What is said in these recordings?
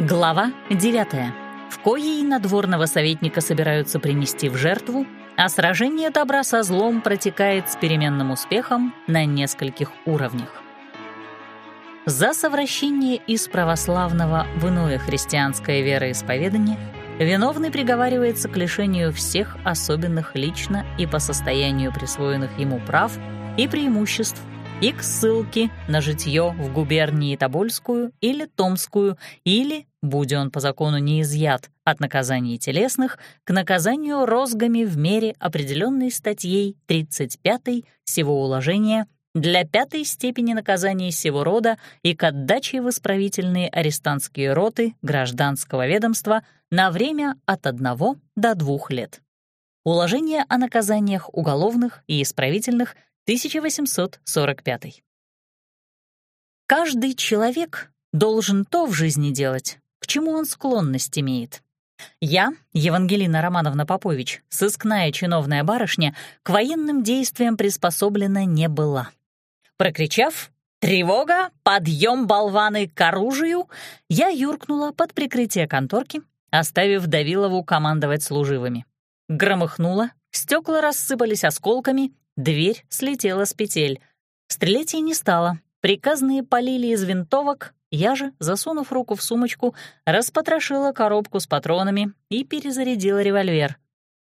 Глава 9, в коей надворного советника собираются принести в жертву, а сражение добра со злом протекает с переменным успехом на нескольких уровнях. За совращение из православного в иное христианское вероисповедание виновный приговаривается к лишению всех особенных лично и по состоянию присвоенных ему прав и преимуществ и к ссылке на житье в губернии Тобольскую или Томскую, или, будь он по закону не изъят от наказаний телесных, к наказанию розгами в мере, определенной статьей 35 сего уложения для пятой степени наказания сего рода и к отдаче в исправительные арестантские роты гражданского ведомства на время от одного до двух лет. Уложение о наказаниях уголовных и исправительных — 1845. Каждый человек должен то в жизни делать, к чему он склонность имеет. Я, Евангелина Романовна Попович, сыскная чиновная барышня, к военным действиям приспособлена не была. Прокричав «Тревога! Подъем, болваны, к оружию!» я юркнула под прикрытие конторки, оставив Давилову командовать служивыми. Громыхнуло, стекла рассыпались осколками, Дверь слетела с петель. Стрелять ей не стало. Приказные полили из винтовок, я же, засунув руку в сумочку, распотрошила коробку с патронами и перезарядила револьвер.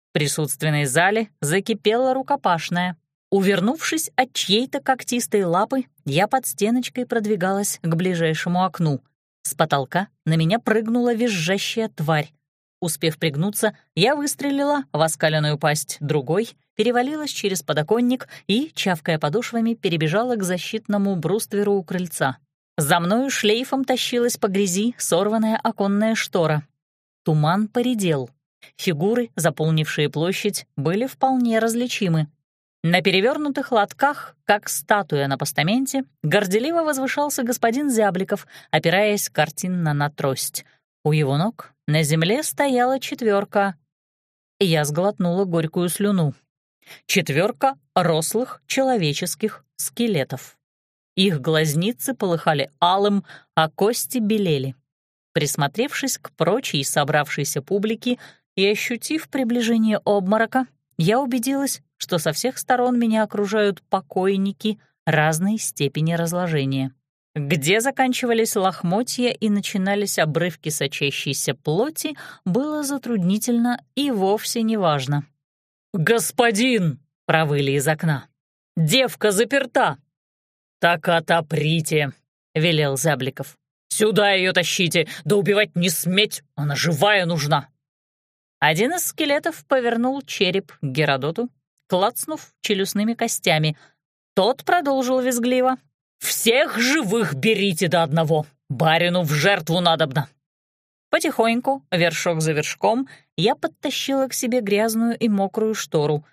В присутственной зале закипела рукопашная. Увернувшись от чьей-то когтистой лапы, я под стеночкой продвигалась к ближайшему окну. С потолка на меня прыгнула визжащая тварь. Успев пригнуться, я выстрелила в оскаленную пасть другой, перевалилась через подоконник и, чавкая подошвами, перебежала к защитному брустверу у крыльца. За мною шлейфом тащилась по грязи сорванная оконная штора. Туман поредел. Фигуры, заполнившие площадь, были вполне различимы. На перевернутых лотках, как статуя на постаменте, горделиво возвышался господин Зябликов, опираясь картинно на трость. У его ног на земле стояла четверка. Я сглотнула горькую слюну. Четверка рослых человеческих скелетов. Их глазницы полыхали алым, а кости белели. Присмотревшись к прочей собравшейся публике и ощутив приближение обморока, я убедилась, что со всех сторон меня окружают покойники разной степени разложения. Где заканчивались лохмотья и начинались обрывки сочащейся плоти, было затруднительно и вовсе не важно. «Господин!» — провыли из окна. «Девка заперта!» «Так отоприте!» — велел Забликов. «Сюда ее тащите, да убивать не сметь, она живая нужна!» Один из скелетов повернул череп к Геродоту, клацнув челюстными костями. Тот продолжил визгливо. «Всех живых берите до одного! Барину в жертву надобно!» Потихоньку, вершок за вершком, я подтащила к себе грязную и мокрую штору.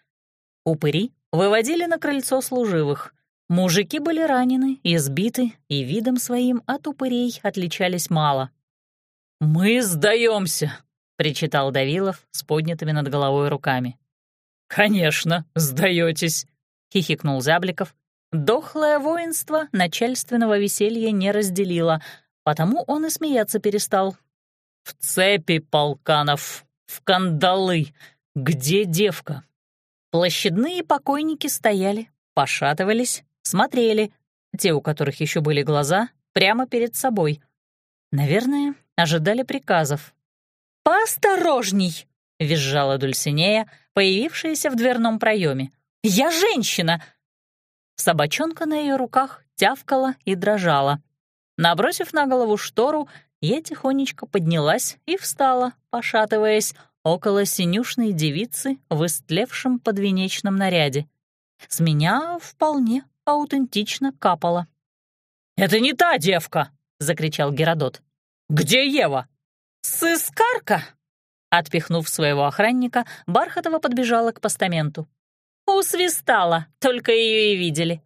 Упыри выводили на крыльцо служивых. Мужики были ранены, избиты, и видом своим от упырей отличались мало. «Мы сдаемся, причитал Давилов с поднятыми над головой руками. «Конечно, сдаетесь, хихикнул Зябликов. Дохлое воинство начальственного веселья не разделило, потому он и смеяться перестал, «В цепи, полканов! В кандалы! Где девка?» Площадные покойники стояли, пошатывались, смотрели, те, у которых еще были глаза, прямо перед собой. Наверное, ожидали приказов. «Поосторожней!» — визжала Дульсинея, появившаяся в дверном проеме. «Я женщина!» Собачонка на ее руках тявкала и дрожала. Набросив на голову штору, я тихонечко поднялась и встала, пошатываясь, около синюшной девицы в истлевшем подвенечном наряде. С меня вполне аутентично капало. «Это не та девка!» — закричал Геродот. «Где Ева?» «Сыскарка!» Отпихнув своего охранника, Бархатова подбежала к постаменту. «Усвистала, только ее и видели».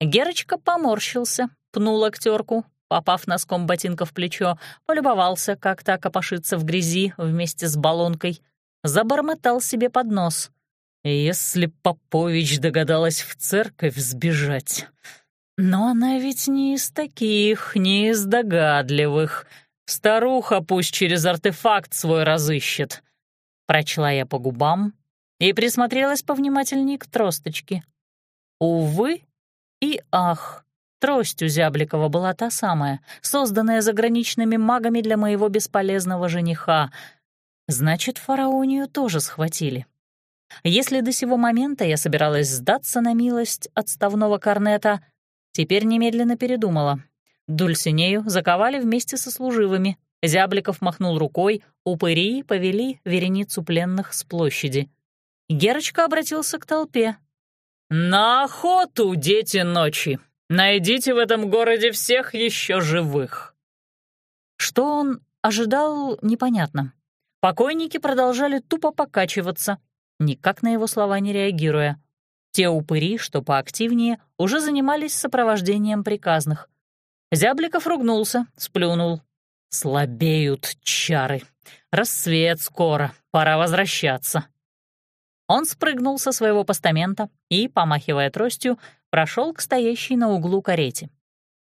Герочка поморщился, пнул актерку, попав носком ботинка в плечо, полюбовался, как та копошится в грязи вместе с баллонкой, забормотал себе под нос. «Если Попович догадалась в церковь сбежать...» Но она ведь не из таких, не из догадливых. Старуха пусть через артефакт свой разыщет. Прочла я по губам и присмотрелась повнимательней к тросточке. Увы и ах, трость у Зябликова была та самая, созданная заграничными магами для моего бесполезного жениха. Значит, фараонию тоже схватили. Если до сего момента я собиралась сдаться на милость отставного корнета, теперь немедленно передумала. Дульсинею заковали вместе со служивыми. Зябликов махнул рукой, упыри повели вереницу пленных с площади. Герочка обратился к толпе. «На охоту, дети ночи! Найдите в этом городе всех еще живых!» Что он ожидал, непонятно. Покойники продолжали тупо покачиваться, никак на его слова не реагируя. Те упыри, что поактивнее, уже занимались сопровождением приказных. Зябликов ругнулся, сплюнул. «Слабеют чары. Рассвет скоро, пора возвращаться». Он спрыгнул со своего постамента и, помахивая тростью, прошел к стоящей на углу карете.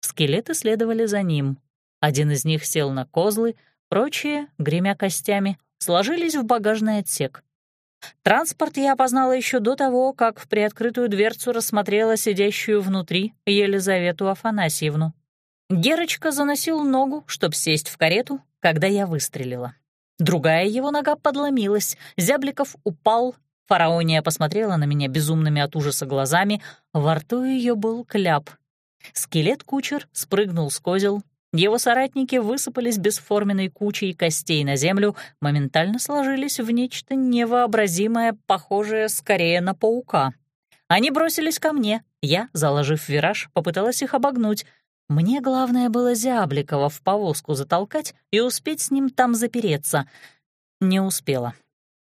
Скелеты следовали за ним. Один из них сел на козлы, прочие, гремя костями, сложились в багажный отсек. Транспорт я опознала еще до того, как в приоткрытую дверцу рассмотрела сидящую внутри Елизавету Афанасьевну. Герочка заносил ногу, чтобы сесть в карету, когда я выстрелила. Другая его нога подломилась, Зябликов упал, фараония посмотрела на меня безумными от ужаса глазами, во рту ее был кляп. Скелет-кучер спрыгнул с козел, его соратники высыпались бесформенной кучей костей на землю, моментально сложились в нечто невообразимое, похожее скорее на паука. Они бросились ко мне. Я, заложив вираж, попыталась их обогнуть. Мне главное было Зябликова в повозку затолкать и успеть с ним там запереться. Не успела.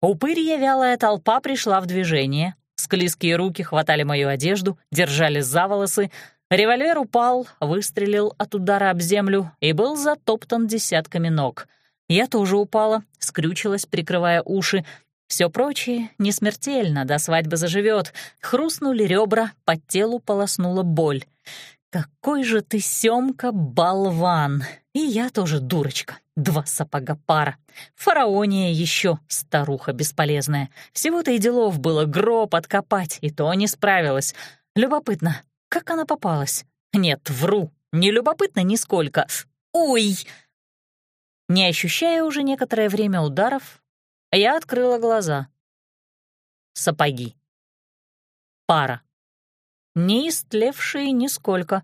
Упырья вялая толпа пришла в движение. Склизкие руки хватали мою одежду, держали за волосы — Револьвер упал, выстрелил от удара об землю и был затоптан десятками ног. Я тоже упала, скрючилась, прикрывая уши. Все прочее не смертельно, до свадьбы заживет. Хрустнули ребра, по телу полоснула боль. «Какой же ты, Семка, болван! И я тоже дурочка. Два сапога пара. Фараония еще, старуха бесполезная. Всего-то и делов было гроб откопать, и то не справилась. Любопытно, как она попалась? Нет, вру. Не любопытно нисколько. Ой! Не ощущая уже некоторое время ударов, я открыла глаза. Сапоги. Пара. Не истлевшие нисколько,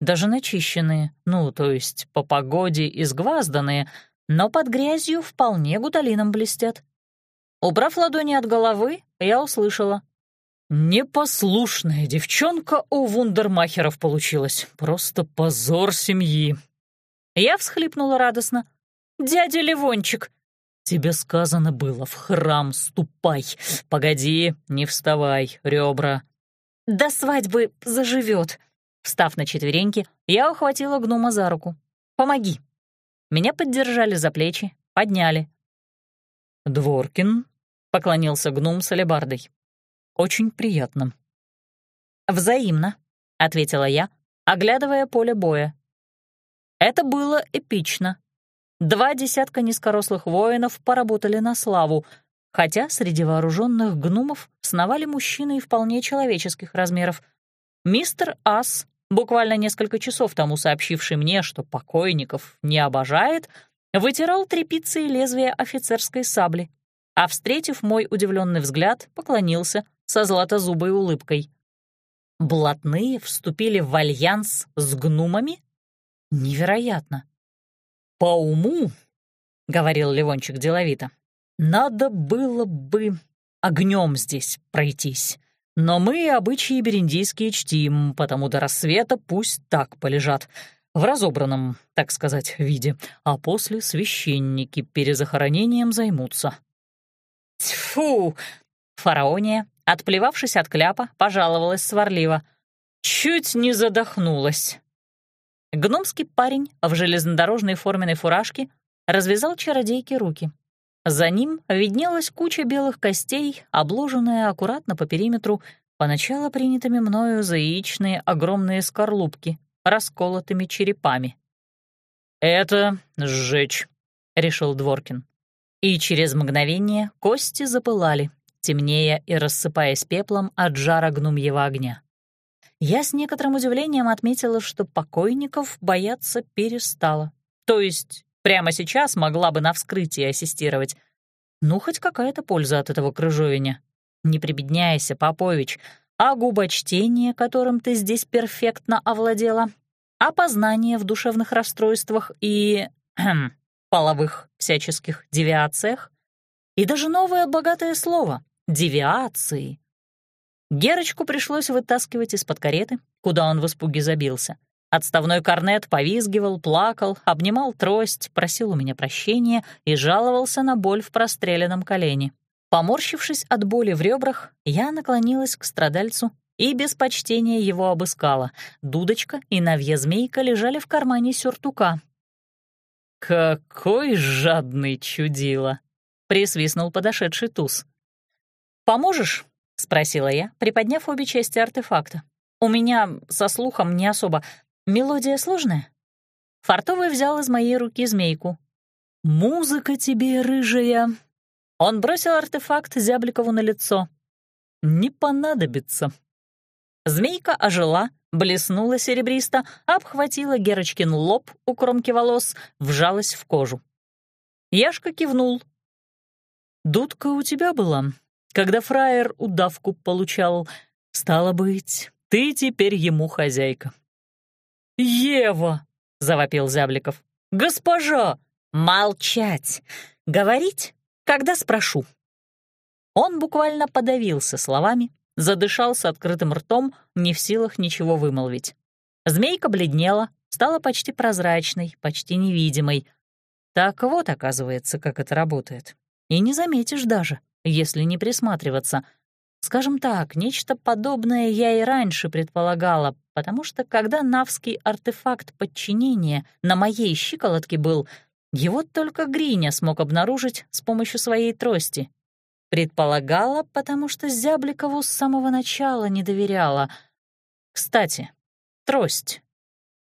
даже начищенные, ну, то есть по погоде изгвазданные, но под грязью вполне гуталином блестят. Убрав ладони от головы, я услышала. Непослушная девчонка у вундермахеров получилась. Просто позор семьи. Я всхлипнула радостно. «Дядя Ливончик!» «Тебе сказано было, в храм ступай. Погоди, не вставай, ребра». «До свадьбы заживет». Встав на четвереньки, я ухватила гнома за руку. «Помоги». Меня поддержали за плечи, подняли. «Дворкин», — поклонился гном с алебардой. Очень приятно». «Взаимно», — ответила я, оглядывая поле боя. Это было эпично. Два десятка низкорослых воинов поработали на славу, хотя среди вооруженных гномов сновали мужчины и вполне человеческих размеров. Мистер Ас, буквально несколько часов тому сообщивший мне, что покойников не обожает, вытирал тряпицей лезвие офицерской сабли, а, встретив мой удивленный взгляд, поклонился, со златозубой улыбкой. Блатные вступили в альянс с гнумами? Невероятно. «По уму», — говорил Ливончик деловито, — «надо было бы огнем здесь пройтись. Но мы обычаи бериндийские чтим, потому до рассвета пусть так полежат, в разобранном, так сказать, виде, а после священники перезахоронением займутся». «Тьфу!» Фараония Отплевавшись от кляпа, пожаловалась сварливо. «Чуть не задохнулась». Гномский парень в железнодорожной форменной фуражке развязал чародейке руки. За ним виднелась куча белых костей, обложенная аккуратно по периметру поначалу принятыми мною за яичные огромные скорлупки, расколотыми черепами. «Это сжечь», — решил Дворкин. И через мгновение кости запылали, темнее и рассыпаясь пеплом от жара гнумьего огня. Я с некоторым удивлением отметила, что покойников бояться перестала. То есть прямо сейчас могла бы на вскрытии ассистировать. Ну, хоть какая-то польза от этого крыжовиня. Не прибедняйся, Попович, а губочтение, которым ты здесь перфектно овладела, а познание в душевных расстройствах и половых всяческих девиациях, и даже новое богатое слово — девиации. Герочку пришлось вытаскивать из-под кареты, куда он в испуге забился. Отставной корнет повизгивал, плакал, обнимал трость, просил у меня прощения и жаловался на боль в простреленном колене. Поморщившись от боли в ребрах, я наклонилась к страдальцу и без почтения его обыскала. Дудочка и навья змейка лежали в кармане сюртука. «Какой жадный чудило!» — присвистнул подошедший туз. «Поможешь?» — спросила я, приподняв обе части артефакта. «У меня со слухом не особо. Мелодия сложная?» Фартовый взял из моей руки змейку. «Музыка тебе, рыжая!» Он бросил артефакт Зябликову на лицо. «Не понадобится». Змейка ожила, блеснула серебристо, обхватила Герочкин лоб у кромки волос, вжалась в кожу. Яшка кивнул. «Дудка у тебя была, когда фраер удавку получал. Стало быть, ты теперь ему хозяйка». «Ева!» — завопил Зябликов. «Госпожа!» «Молчать! Говорить когда спрошу». Он буквально подавился словами, задышал с открытым ртом, не в силах ничего вымолвить. Змейка бледнела, стала почти прозрачной, почти невидимой. Так вот, оказывается, как это работает. И не заметишь даже, если не присматриваться. Скажем так, нечто подобное я и раньше предполагала, потому что когда навский артефакт подчинения на моей щиколотке был, его только Гриня смог обнаружить с помощью своей трости. Предполагала, потому что Зябликову с самого начала не доверяла. Кстати, трость.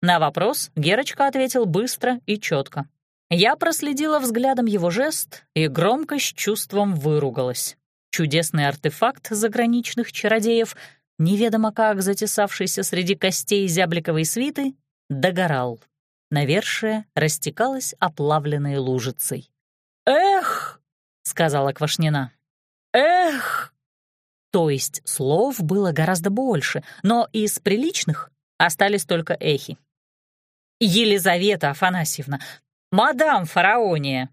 На вопрос Герочка ответил быстро и четко. Я проследила взглядом его жест и громко с чувством выругалась. Чудесный артефакт заграничных чародеев, неведомо как затесавшийся среди костей зябликовой свиты, догорал. Навершие растекалось оплавленной лужицей. «Эх!» — сказала Квашнина. «Эх!» То есть слов было гораздо больше, но из приличных остались только эхи. «Елизавета Афанасьевна, мадам фараония!»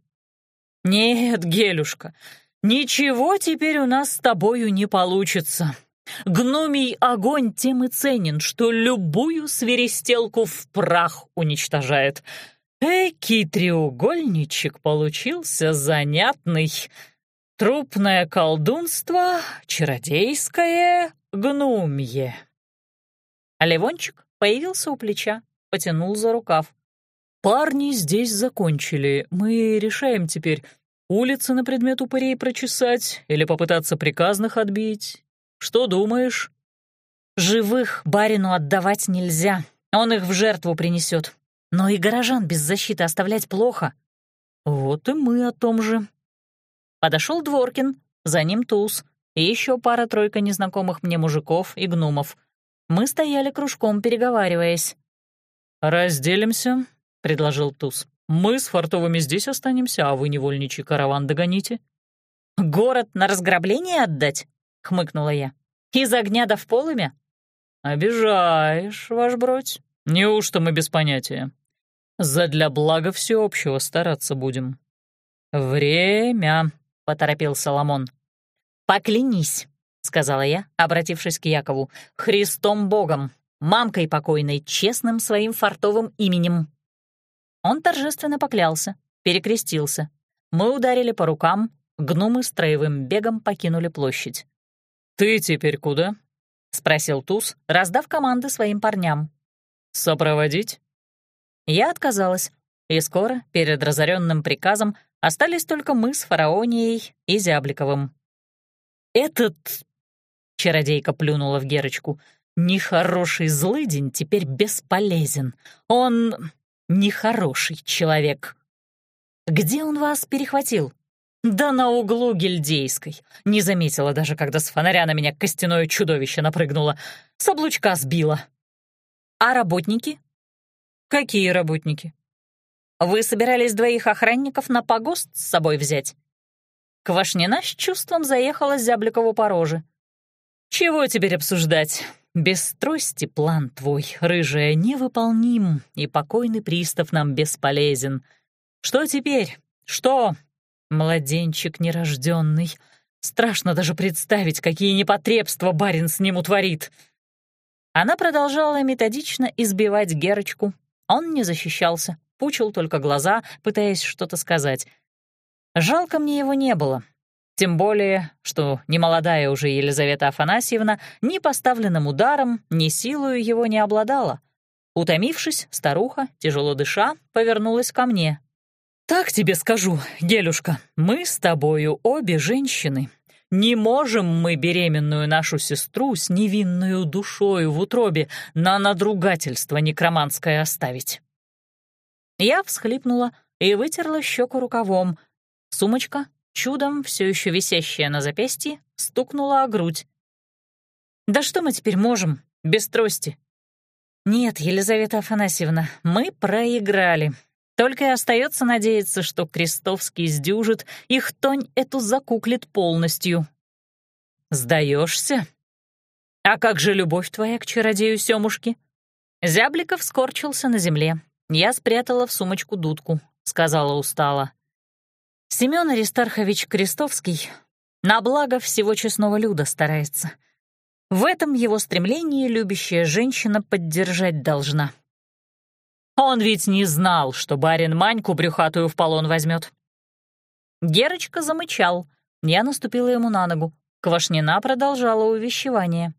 «Нет, Гелюшка, ничего теперь у нас с тобою не получится. Гномий огонь тем и ценен, что любую свиристелку в прах уничтожает. Экий треугольничек получился занятный. Трупное колдунство, чародейское гномье. А Ливончик появился у плеча, потянул за рукав. «Парни здесь закончили. Мы решаем теперь, улицы на предмет упырей прочесать или попытаться приказных отбить. Что думаешь?» «Живых барину отдавать нельзя, он их в жертву принесет. Но и горожан без защиты оставлять плохо». «Вот и мы о том же». Подошел Дворкин, за ним Туз и еще пара-тройка незнакомых мне мужиков и гномов. Мы стояли кружком, переговариваясь. «Разделимся», — предложил Туз. «Мы с фартовыми здесь останемся, а вы, невольничий караван, догоните». «Город на разграбление отдать?» — хмыкнула я. «Из огня до в полымя?» «Обижаешь, ваш бродь. Неужто мы без понятия? За для блага всеобщего стараться будем». «Время», — поторопил Соломон. «Поклянись», — сказала я, обратившись к Якову, — «Христом Богом, мамкой покойной, честным своим фартовым именем». Он торжественно поклялся, перекрестился. Мы ударили по рукам, гномы строевым бегом покинули площадь. «Ты теперь куда?» — спросил Туз, раздав команды своим парням. «Сопроводить?» Я отказалась, и скоро, перед разоренным приказом, остались только мы с Фараонией и Зябликовым. «Этот...» — чародейка плюнула в Герочку. «Нехороший злыдень теперь бесполезен. Он... нехороший человек». «Где он вас перехватил?» «Да на углу Гильдейской. Не заметила даже, когда с фонаря на меня костяное чудовище напрыгнуло. С облучка сбила». «А работники?» «Какие работники?» «Вы собирались двоих охранников на погост с собой взять?» Квашнина с чувством заехала Зябликову по роже. «Чего теперь обсуждать? Без трости план твой, рыжая, невыполним, и покойный пристав нам бесполезен. Что теперь? Что? Младенчик нерожденный. Страшно даже представить, какие непотребства барин с ним утворит». Она продолжала методично избивать Герочку. Он не защищался, пучил только глаза, пытаясь что-то сказать. Жалко мне его не было, тем более, что немолодая уже Елизавета Афанасьевна ни поставленным ударом, ни силою его не обладала. Утомившись, старуха, тяжело дыша, повернулась ко мне. «Так тебе скажу, Гелюшка, мы с тобою обе женщины. Не можем мы беременную нашу сестру с невинную душою в утробе на надругательство некроманское оставить». Я всхлипнула и вытерла щеку рукавом. Сумочка чудом, все еще висящая на запястье, стукнула о грудь. «Да что мы теперь можем, без трости?» «Нет, Елизавета Афанасьевна, мы проиграли. Только и остается надеяться, что Крестовский сдюжит, и хтонь эту закуклит полностью». «Сдаешься? А как же любовь твоя к чародею Сёмушки?» Зябликов скорчился на земле. Я спрятала в сумочку дудку, сказала устало. Семён Аристархович Крестовский на благо всего честного люда старается. В этом его стремлении любящая женщина поддержать должна. Он ведь не знал, что барин Маньку брюхатую в полон возьмет. Герочка замычал. Я наступила ему на ногу. Квашнина продолжала увещевание.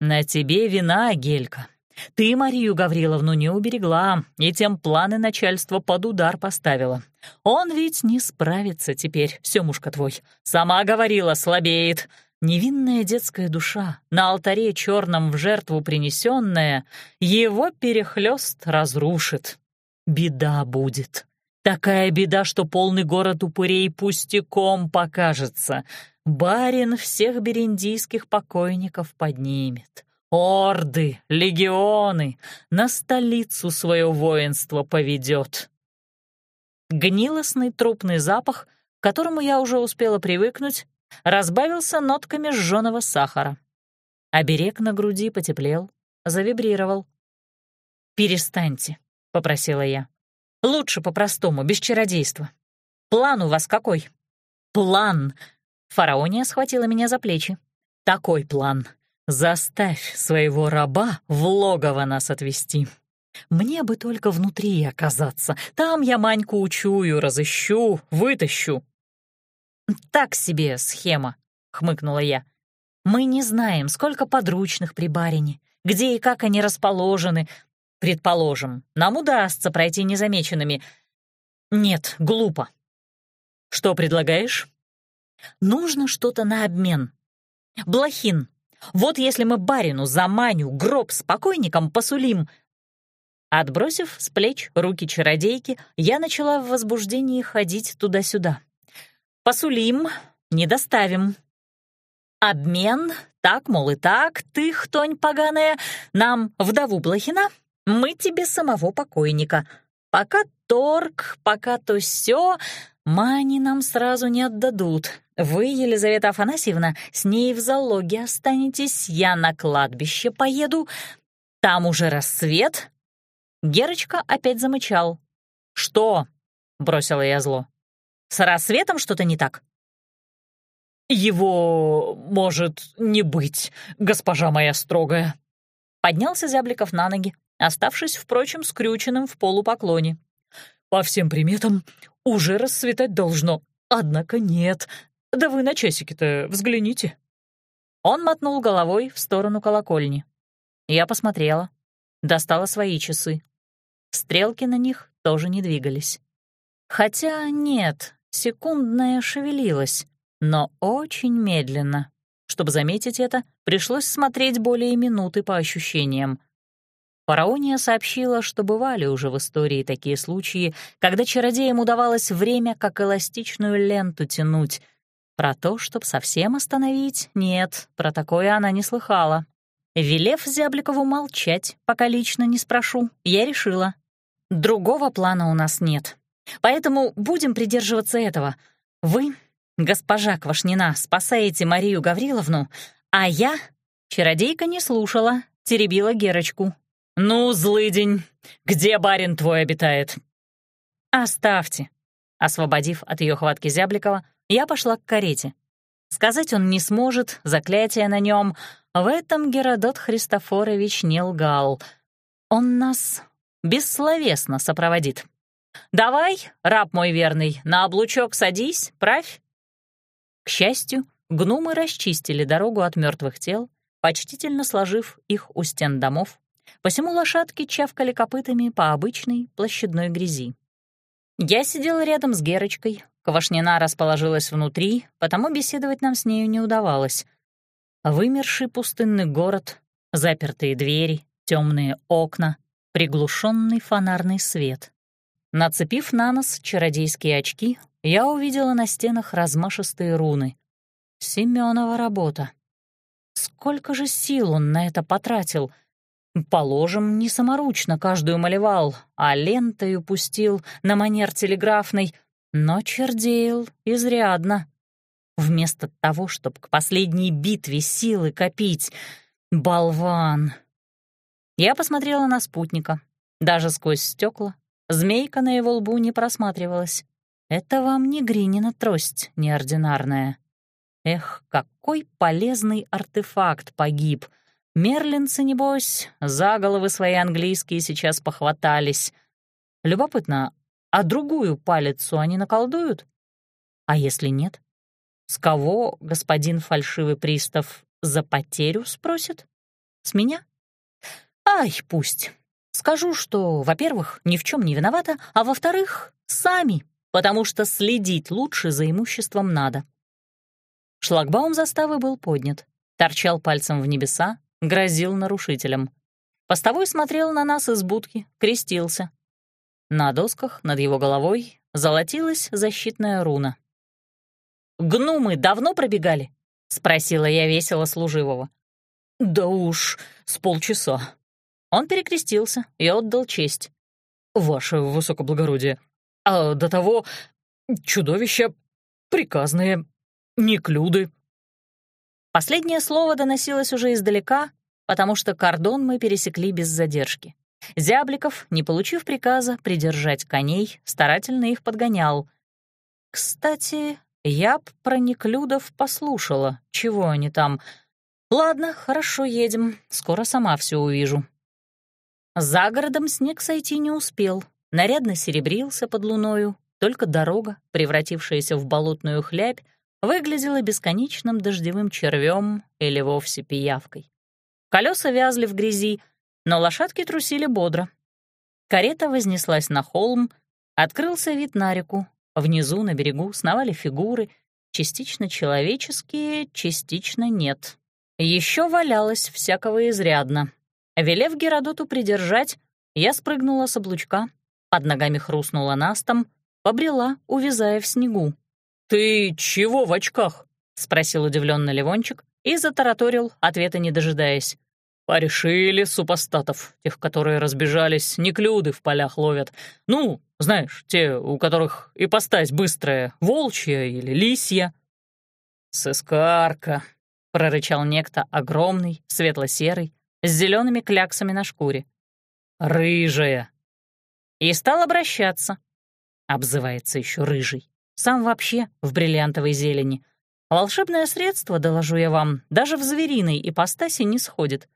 «На тебе вина, Гелька. Ты Марию Гавриловну не уберегла, и тем планы начальства под удар поставила. Он ведь не справится теперь, Семушка твой. Сама говорила, слабеет. Невинная детская душа, на алтаре черном в жертву принесенная, его перехлёст разрушит. Беда будет. Такая беда, что полный город упырей пустяком покажется. Барин всех бериндийских покойников поднимет. Орды, легионы, на столицу свое воинство поведет. Гнилостный трупный запах, к которому я уже успела привыкнуть, разбавился нотками жженого сахара. Оберег на груди потеплел, завибрировал. «Перестаньте», — попросила я. «Лучше по-простому, без чародейства. План у вас какой?» «План!» — фараония схватила меня за плечи. «Такой план. Заставь своего раба в логово нас отвести. Мне бы только внутри оказаться. Там я Маньку учую, разыщу, вытащу». «Так себе схема», — хмыкнула я. «Мы не знаем, сколько подручных при барине, где и как они расположены. Предположим, нам удастся пройти незамеченными. Нет, глупо. Что предлагаешь? Нужно что-то на обмен. Блохин, вот если мы барину за маню гроб с покойником посулим...» Отбросив с плеч руки чародейки, я начала в возбуждении ходить туда-сюда. «Посулим, не доставим. Обмен, так, мол, и так, ты, хтонь поганая, нам вдову Блохина, мы тебе самого покойника. Пока торг, пока то все, мани нам сразу не отдадут, вы, Елизавета Афанасьевна, с ней в залоге останетесь, я на кладбище поеду. Там уже рассвет». Герочка опять замычал. «Что?» — бросила я зло. «С рассветом что-то не так?» «Его может не быть, госпожа моя строгая». Поднялся Зябликов на ноги, оставшись, впрочем, скрюченным в полупоклоне. «По всем приметам, уже расцветать должно, однако нет, да вы на часики-то взгляните». Он мотнул головой в сторону колокольни. Я посмотрела, достала свои часы. Стрелки на них тоже не двигались. Хотя нет, секундная шевелилась, но очень медленно. Чтобы заметить это, пришлось смотреть более минуты по ощущениям. Фараония сообщила, что бывали уже в истории такие случаи, когда чародеям удавалось время как эластичную ленту тянуть. Про то, чтоб совсем остановить, нет, про такое она не слыхала. Велев Зябликову молчать, пока лично не спрошу, я решила. Другого плана у нас нет. Поэтому будем придерживаться этого. Вы, госпожа Квашнина, спасаете Марию Гавриловну, а я... Чародейка не слушала, теребила Герочку, «Ну, злыдень, где барин твой обитает?» «Оставьте». Освободив от ее хватки Зябликова, я пошла к карете. Сказать он не сможет, заклятие на нем. В этом Геродот Христофорович не лгал. Он нас бессловесно сопроводит. «Давай, раб мой верный, на облучок садись, правь». К счастью, гномы расчистили дорогу от мертвых тел, почтительно сложив их у стен домов, Посему лошадки чавкали копытами по обычной площадной грязи. Я сидела рядом с Герочкой, Квашнина расположилась внутри, потому беседовать нам с нею не удавалось. Вымерший пустынный город, запертые двери, темные окна, приглушенный фонарный свет. Нацепив на нос чародейские очки, я увидела на стенах размашистые руны. Семенова работа. Сколько же сил он на это потратил — Положим, не саморучно каждую малевал, а лентою пустил на манер телеграфный, но чердеял изрядно. Вместо того, чтобы к последней битве силы копить. Болван! Я посмотрела на спутника. Даже сквозь стекла змейка на его лбу не просматривалась. Это вам не Гринина трость неординарная. Эх, какой полезный артефакт погиб — Мерлинцы, небось, за головы свои английские сейчас похватались. Любопытно, а другую палицу они наколдуют? А если нет? С кого господин фальшивый пристав за потерю спросит? С меня? Ай, пусть. Скажу, что, во-первых, ни в чем не виновата, а во-вторых, сами, потому что следить лучше за имуществом надо. Шлагбаум заставы был поднят, торчал пальцем в небеса, грозил нарушителям. Постовой смотрел на нас из будки, крестился. На досках над его головой золотилась защитная руна. «Гнумы давно пробегали?» — спросила я весело служивого. «Да уж, с полчаса». Он перекрестился и отдал честь. «Ваше высокоблагородие, а до того чудовища приказные, неклюды, Последнее слово доносилось уже издалека, потому что кордон мы пересекли без задержки. Зябликов, не получив приказа придержать коней, старательно их подгонял. Кстати, я б про Неклюдов послушала, чего они там. Ладно, хорошо, едем, скоро сама все увижу. За городом снег сойти не успел, нарядно серебрился под луною, только дорога, превратившаяся в болотную хлябь, выглядела бесконечным дождевым червем или вовсе пиявкой. Колеса вязли в грязи, но лошадки трусили бодро. Карета вознеслась на холм, открылся вид на реку. Внизу, на берегу, сновали фигуры, частично человеческие, частично нет. Еще валялось всякого изрядно. Велев Геродоту придержать, я спрыгнула с облучка, под ногами хрустнула настом, побрела, увязая в снегу. «Ты чего в очках?» — спросил удивленно Ливончик и затараторил, ответа не дожидаясь. «Порешили супостатов, тех, которые разбежались, неклюды в полях ловят. Ну, знаешь, те, у которых ипостась быстрая, волчья или лисья». «Сыскарка», — прорычал некто огромный, светло-серый, с зелеными кляксами на шкуре. «Рыжая». И стал обращаться. Обзывается еще рыжий. Сам вообще в бриллиантовой зелени. Волшебное средство, доложу я вам, даже в звериной ипостаси не сходит.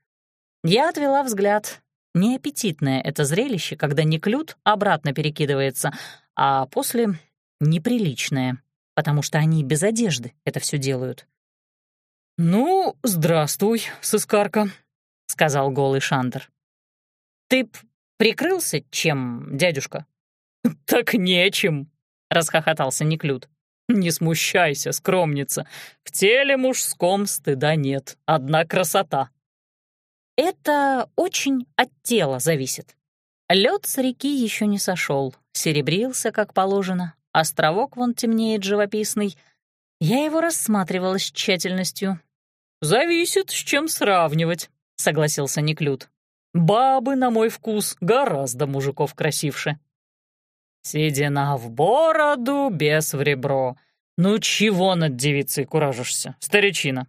Я отвела взгляд. Неаппетитное это зрелище, когда неклюд обратно перекидывается, а после — неприличное, потому что они без одежды это все делают. «Ну, здравствуй, сыскарка», — сказал голый Шандер. «Ты прикрылся чем, дядюшка?» «Так нечем», расхохотался Неклюд. «Не смущайся, скромница. В теле мужском стыда нет, одна красота». Это очень от тела зависит. Лед с реки еще не сошел, серебрился, как положено. Островок вон темнеет живописный. Я его рассматривала с тщательностью. «Зависит, с чем сравнивать», — согласился Неклюд. «Бабы, на мой вкус, гораздо мужиков красивше». «Седина в бороду, без в ребро. Ну чего над девицей куражишься, старичина?»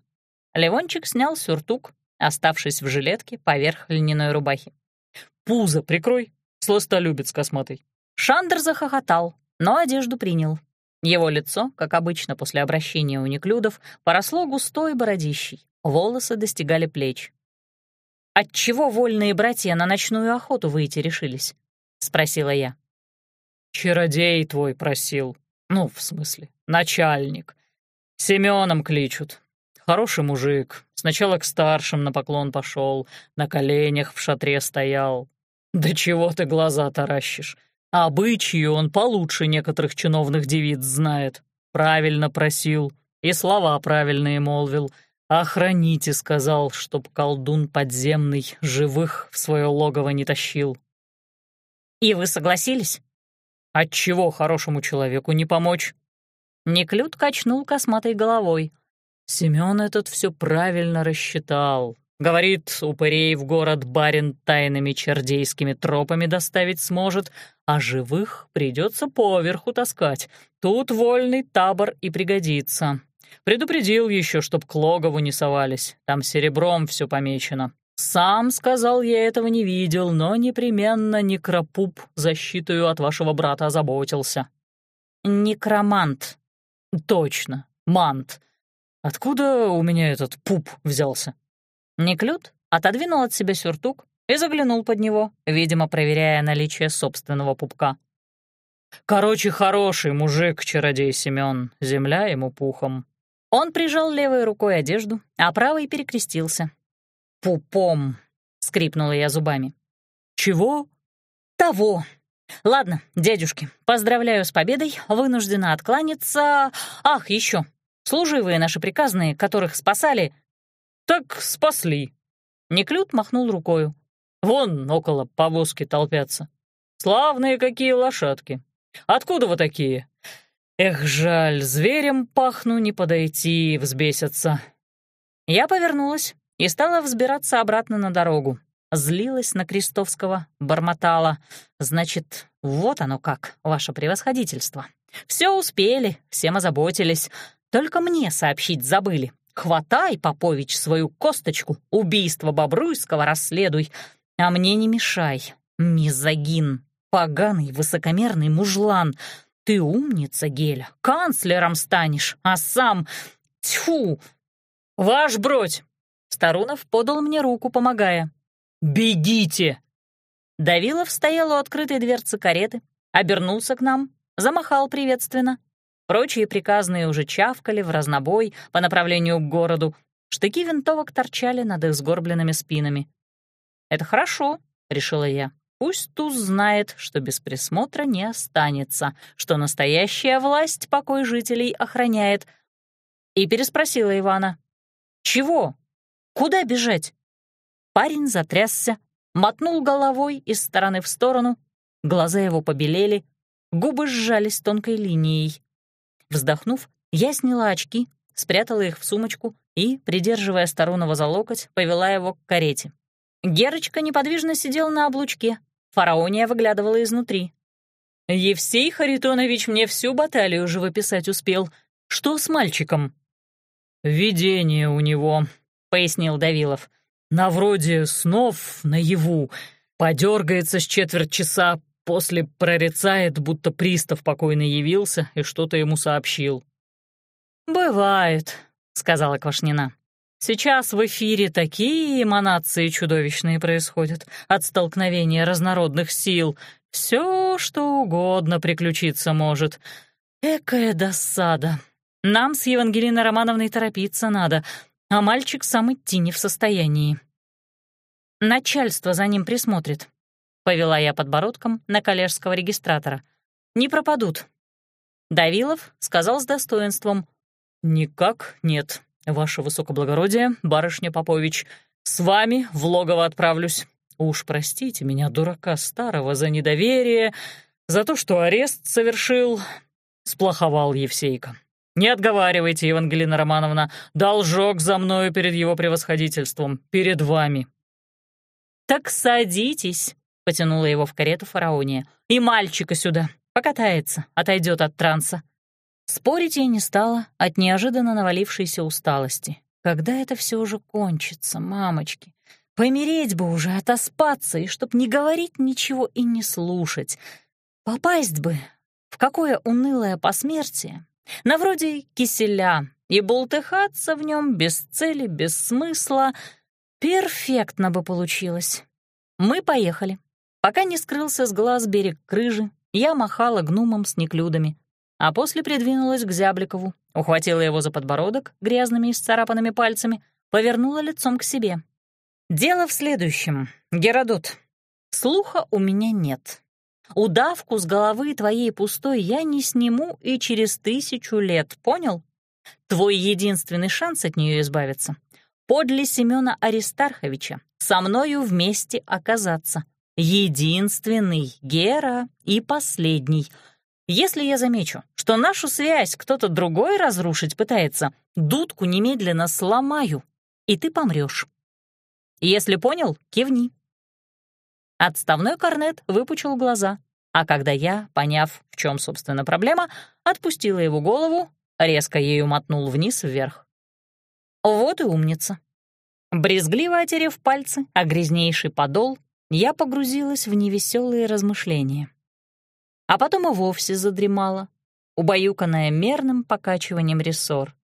Левончик снял сюртук, оставшись в жилетке поверх льняной рубахи. «Пузо прикрой, сластолюбец косматый». Шандр захохотал, но одежду принял. Его лицо, как обычно после обращения у неклюдов, поросло густой бородищей, волосы достигали плеч. «Отчего вольные братья на ночную охоту выйти решились?» — спросила я. «Чародей твой просил. Ну, в смысле, начальник. Семеном кличут. Хороший мужик. Сначала к старшим на поклон пошел, на коленях в шатре стоял. Да чего ты глаза таращишь? Обычаи он получше некоторых чиновных девиц знает. Правильно просил и слова правильные молвил. Охраните, сказал, чтоб колдун подземный живых в свое логово не тащил. И вы согласились? Отчего хорошему человеку не помочь? Неклюд качнул косматой головой. Семён этот все правильно рассчитал. Говорит, упырей в город барин тайными чердейскими тропами доставить сможет, а живых придется поверху таскать. Тут вольный табор и пригодится. Предупредил еще, чтоб к логову не совались, там серебром все помечено. Сам, сказал, я этого не видел, но непременно некропуп защитою от вашего брата озаботился. Некромант. Точно, мант. Откуда у меня этот пуп взялся? Неклюд отодвинул от себя сюртук и заглянул под него, видимо, проверяя наличие собственного пупка. «Короче, хороший мужик, чародей Семён, земля ему пухом». Он прижал левой рукой одежду, а правой перекрестился. «Пупом!» — скрипнула я зубами. «Чего?» «Того!» «Ладно, дядюшки, поздравляю с победой, вынуждена откланяться. Ах, еще, Служивые наши приказные, которых спасали...» «Так спасли». Неклюд махнул рукою. «Вон около повозки толпятся. Славные какие лошадки. Откуда вы такие? Эх, жаль, зверем пахну, не подойти, взбесятся». Я повернулась и стала взбираться обратно на дорогу. Злилась на Крестовского, бормотала. «Значит, вот оно как, ваше превосходительство. Все успели, всем озаботились. Только мне сообщить забыли. Хватай, Попович, свою косточку, убийство Бобруйского расследуй, а мне не мешай. Мизогин, поганый высокомерный мужлан. Ты умница, Геля, канцлером станешь, а сам... Тьфу! Ваш бродь! Старунов подал мне руку, помогая. «Бегите!» Давилов стоял у открытой дверцы кареты, обернулся к нам, замахал приветственно, Прочие приказные уже чавкали в разнобой по направлению к городу. Штыки винтовок торчали над их сгорбленными спинами. «Это хорошо», — решила я. «Пусть Туз знает, что без присмотра не останется, что настоящая власть покой жителей охраняет». И переспросила Ивана. «Чего? Куда бежать?» Парень затрясся, мотнул головой из стороны в сторону, глаза его побелели, губы сжались тонкой линией. Вздохнув, я сняла очки, спрятала их в сумочку и, придерживая Старунова за локоть, повела его к карете. Герочка неподвижно сидел на облучке, фараония выглядывала изнутри. «Евсей Харитонович мне всю баталию живописать успел. Что с мальчиком?» «Видение у него», — пояснил Давилов. «На вроде снов наяву. Подергается с четверть часа, После прорицает, будто пристав покойный явился и что-то ему сообщил. «Бывает», — сказала Квашнина. «Сейчас в эфире такие эманации чудовищные происходят от столкновения разнородных сил. Все, что угодно приключиться может. Экая досада. Нам с Евангелиной Романовной торопиться надо, а мальчик сам идти не в состоянии. Начальство за ним присмотрит. Повела я подбородком на коллежского регистратора. «Не пропадут». Давилов сказал с достоинством. «Никак нет, ваше высокоблагородие, барышня Попович. С вами в логово отправлюсь. Уж простите меня, дурака старого, за недоверие, за то, что арест совершил. Сплоховал Евсейка. Не отговаривайте, Евангелина Романовна, должок за мною перед его превосходительством, перед вами. «Так садитесь», — потянула его в карету фараония. «И мальчика сюда, покатается, отойдет от транса». Спорить я не стала от неожиданно навалившейся усталости. Когда это все уже кончится, мамочки? Помереть бы уже, отоспаться, и чтоб не говорить ничего и не слушать. Попасть бы в какое унылое посмертие, на вроде киселя, и болтыхаться в нем без цели, без смысла. Перфектно бы получилось. Мы поехали. Пока не скрылся с глаз берег крыжи, я махала гнумом с неклюдами, а после придвинулась к Зябликову, ухватила его за подбородок грязными и сцарапанными пальцами, повернула лицом к себе. «Дело в следующем, Геродот. Слуха у меня нет. Удавку с головы твоей пустой я не сниму и через тысячу лет, понял? Твой единственный шанс от нее избавиться — подле Семена Аристарховича, со мною вместе оказаться. Единственный, Гера, и последний. Если я замечу, что нашу связь кто-то другой разрушить пытается, дудку немедленно сломаю, и ты помрешь. Если понял, кивни. Отставной корнет выпучил глаза, а когда я, поняв, в чем, собственно, проблема, отпустила его голову, резко ею мотнул вниз-вверх. Вот и умница. Брезгливо отерев пальцы, а грязнейший подол, я погрузилась в невеселые размышления. А потом и вовсе задремала, убаюканная мерным покачиванием рессор.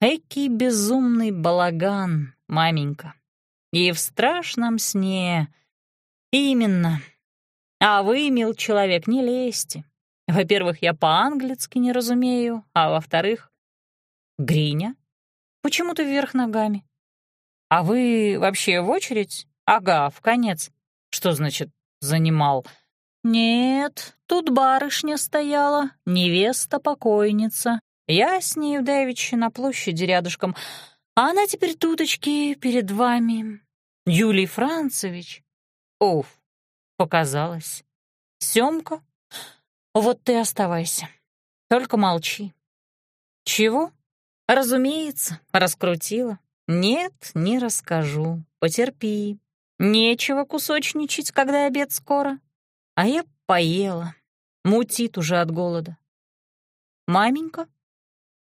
Экий безумный балаган, маменька. И в страшном сне. Именно. А вы, мил человек, не лезьте. Во-первых, я по-английски не разумею, а во-вторых, Гриня, почему ты вверх ногами? А вы вообще в очередь? Ага, в конец. Что значит «занимал»? Нет, тут барышня стояла, невеста-покойница. Я с ней давеча на площади рядышком, а она теперь туточки перед вами. Юлий Францевич. Оф, показалось. Сёмка, вот ты оставайся. Только молчи. Чего? Разумеется, раскрутила. Нет, не расскажу. Потерпи. Нечего кусочничать, когда обед скоро. А я поела. Мутит уже от голода. Маменька?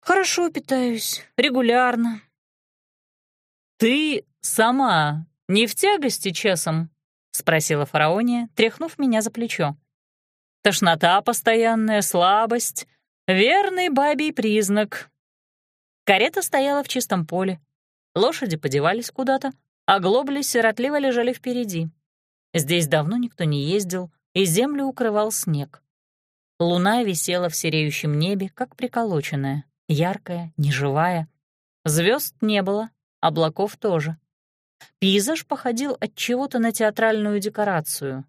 Хорошо питаюсь, регулярно. Ты сама не в тягости часом? Спросила фараония, тряхнув меня за плечо. Тошнота постоянная, слабость — верный бабий признак. Карета стояла в чистом поле. Лошади подевались куда-то, а глобли сиротливо лежали впереди. Здесь давно никто не ездил, и землю укрывал снег. Луна висела в сереющем небе, как приколоченная, яркая, неживая. Звезд не было, облаков тоже. Пейзаж походил от чего-то на театральную декорацию.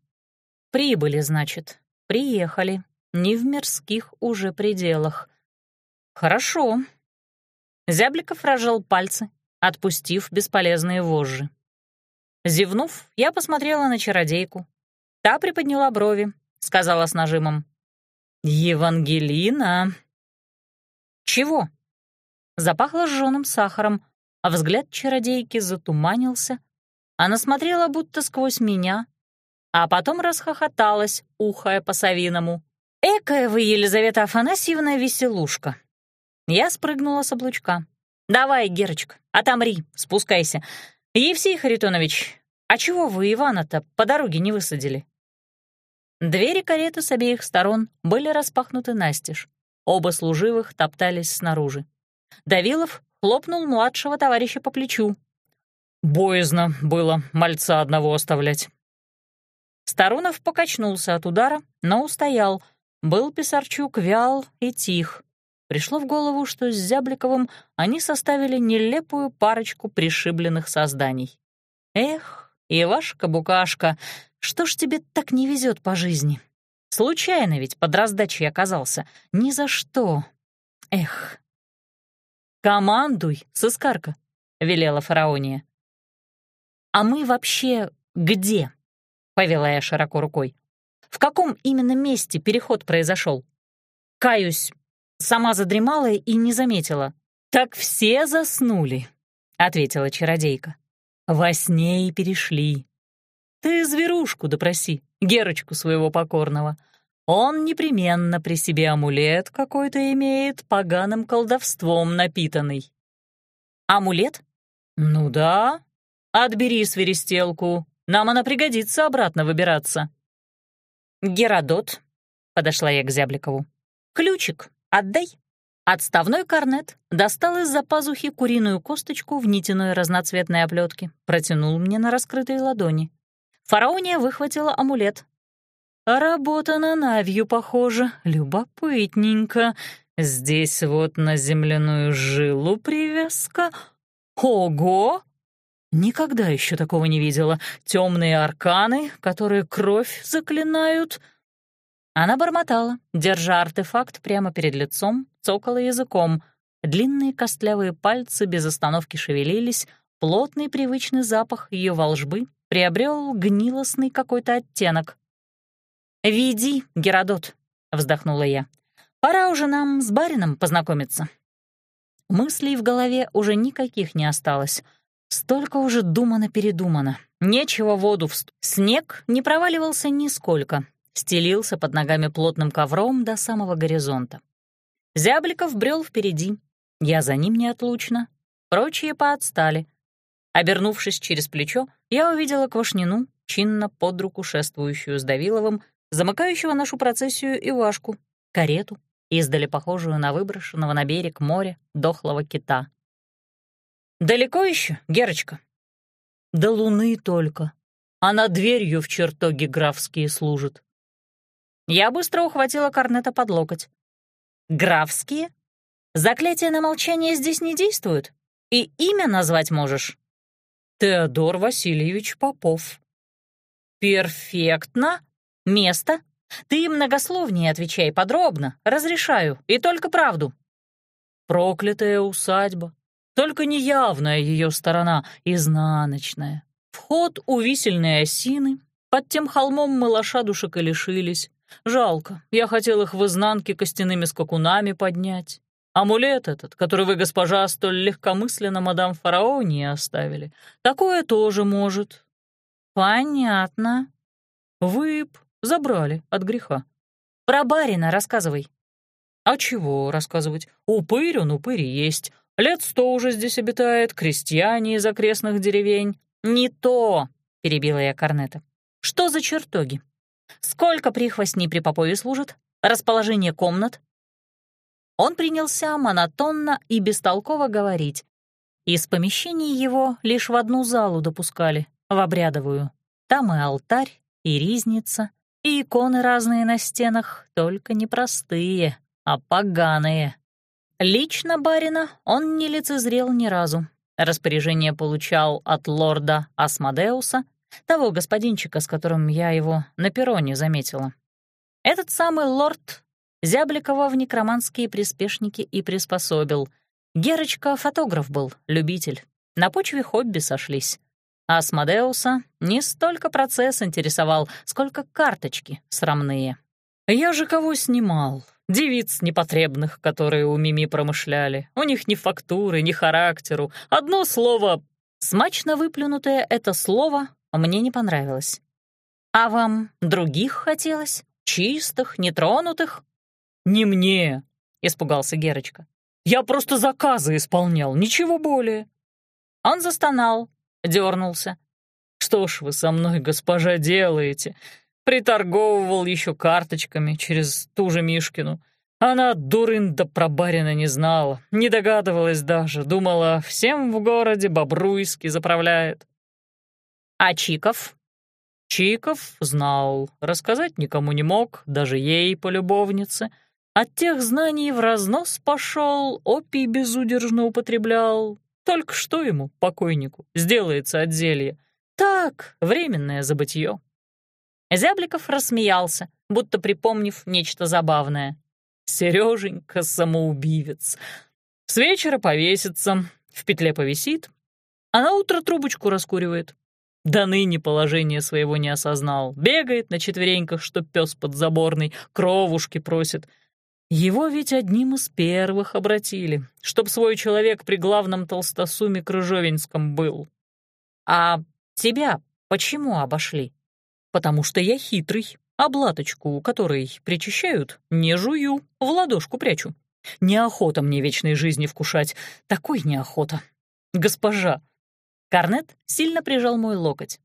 Прибыли, значит, приехали, не в мирских уже пределах. Хорошо. Зябликов рожал пальцы, отпустив бесполезные вожжи. Зевнув, я посмотрела на чародейку. Та приподняла брови, сказала с нажимом. «Евангелина!» «Чего?» Запахло сжёным сахаром, а взгляд чародейки затуманился. Она смотрела будто сквозь меня, а потом расхохоталась, ухая по-совиному. «Экая вы, Елизавета Афанасьевна, веселушка!» Я спрыгнула с облучка. «Давай, Герочка, отомри, спускайся. Евсей Харитонович, а чего вы Ивана-то по дороге не высадили?» Двери кареты с обеих сторон были распахнуты настежь. Оба служивых топтались снаружи. Давилов хлопнул младшего товарища по плечу. «Боязно было мальца одного оставлять». Старунов покачнулся от удара, но устоял. Был Писарчук вял и тих. Пришло в голову, что с Зябликовым они составили нелепую парочку пришибленных созданий. Эх, Ивашка-букашка, что ж тебе так не везет по жизни? Случайно ведь под раздачей оказался. Ни за что. Эх. «Командуй, сыскарка», — велела фараония. «А мы вообще где?» — повела я широко рукой. «В каком именно месте переход произошел? Каюсь, сама задремала и не заметила. «Так все заснули», — ответила чародейка. «Во сне и перешли. Ты зверушку допроси, Герочку своего покорного. Он непременно при себе амулет какой-то имеет, поганым колдовством напитанный». «Амулет?» «Ну да. Отбери свиристелку, нам она пригодится обратно выбираться». «Геродот», — подошла я к Зябликову. «Ключик отдай». Отставной корнет достал из-за пазухи куриную косточку в нитяной разноцветной оплетке, протянул мне на раскрытой ладони. Фараония выхватила амулет. «Работа на Навью, похоже, любопытненько. Здесь вот на земляную жилу привязка. Ого! Никогда еще такого не видела. Темные арканы, которые кровь заклинают. Она бормотала, держа артефакт прямо перед лицом, цокала языком. Длинные костлявые пальцы без остановки шевелились, плотный привычный запах ее волжбы приобрел гнилостный какой-то оттенок. «Веди, Геродот», — вздохнула я. «Пора уже нам с барином познакомиться». Мыслей в голове уже никаких не осталось — Столько уже думано-передумано. Нечего воду в Снег не проваливался нисколько, стелился под ногами плотным ковром до самого горизонта. Зябликов брел впереди, я за ним неотлучно, прочие поотстали. Обернувшись через плечо, я увидела Квашнину, чинно под руку шествующую с Давиловым, замыкающего нашу процессию Ивашку, карету, издали похожую на выброшенного на берег моря дохлого кита. «Далеко еще, Герочка?» «До луны только. Она дверью в чертоге графские служит». Я быстро ухватила Корнета под локоть. «Графские? Заклятие на молчание здесь не действует? И имя назвать можешь?» «Теодор Васильевич Попов». «Перфектно. Место? Ты многословнее отвечай подробно, разрешаю, и только правду». «Проклятая усадьба, только неявная ее сторона, изнаночная. Вход у висельной осины. Под тем холмом мы лошадушек и лишились. Жалко, я хотел их в изнанке костяными скакунами поднять. Амулет этот, который вы, госпожа, столь легкомысленно мадам фараонии оставили, такое тоже может. Понятно. Вы б забрали от греха. Про барина рассказывай. А чего рассказывать? Упырь он упырь есть. Лет сто уже здесь обитает, крестьяне из окрестных деревень. Не то, — перебила я Корнета. Что за чертоги? Сколько прихвостней при попове служит? Расположение комнат? Он принялся монотонно и бестолково говорить. Из помещений его лишь в одну залу допускали, в обрядовую. Там и алтарь, и ризница, и иконы разные на стенах, только не простые, а поганые. Лично барина он не лицезрел ни разу. Распоряжение получал от лорда Асмодеуса, того господинчика, с которым я его на перроне заметила. Этот самый лорд Зябликова в некроманские приспешники и приспособил. Герочка фотограф был, любитель. На почве хобби сошлись. Асмодеуса не столько процесс интересовал, сколько карточки срамные. Я же кого снимал? Девиц непотребных, которые у Мими промышляли. У них ни фактуры, ни характеру. Одно слово... Смачно выплюнутое это слово мне не понравилось. А вам других хотелось? Чистых, нетронутых? «Не мне», — испугался Герочка. «Я просто заказы исполнял, ничего более». Он застонал, дернулся. «Что ж вы со мной, госпожа, делаете? Приторговывал еще карточками через ту же Мишкину. Она, дурын да про барина не знала, не догадывалась даже, думала, всем в городе Бобруйский заправляет. А Чиков? Чиков знал, рассказать никому не мог, даже ей, полюбовнице. От тех знаний в разнос пошел, опий безудержно употреблял. Только что ему, покойнику, сделается от зелья? Так, временное забытье. Зябликов рассмеялся, будто припомнив нечто забавное. Сереженька самоубивец. С вечера повесится, в петле повисит, а на утро трубочку раскуривает. До ныне положение своего не осознал. Бегает на четвереньках, что пес подзаборный, кровушки просит. Его ведь одним из первых обратили, чтоб свой человек при главном толстосуме Крыжовинском был. А тебя почему обошли? Потому что я хитрый, облаточку, которой причащают, не жую, в ладошку прячу. Неохота мне вечной жизни вкушать, такой неохота. Госпожа!» Корнет сильно прижал мой локоть.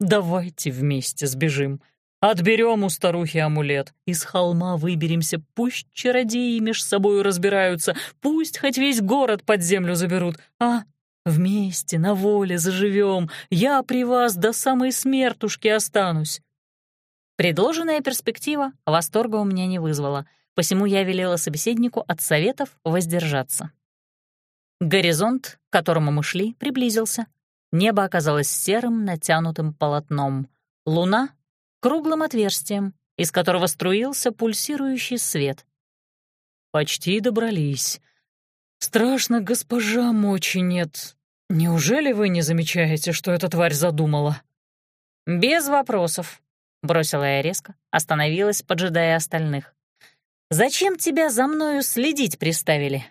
«Давайте вместе сбежим. Отберем у старухи амулет. Из холма выберемся. Пусть чародеи меж собою разбираются. Пусть хоть весь город под землю заберут. А вместе на воле заживем. Я при вас до самой смертушки останусь». Предложенная перспектива восторга у меня не вызвала, посему я велела собеседнику от советов воздержаться. Горизонт, к которому мы шли, приблизился. Небо оказалось серым, натянутым полотном. Луна — круглым отверстием, из которого струился пульсирующий свет. «Почти добрались. Страшно, госпожа, мочи нет. Неужели вы не замечаете, что эта тварь задумала?» «Без вопросов», — бросила я резко, остановилась, поджидая остальных. «Зачем тебя за мною следить приставили?»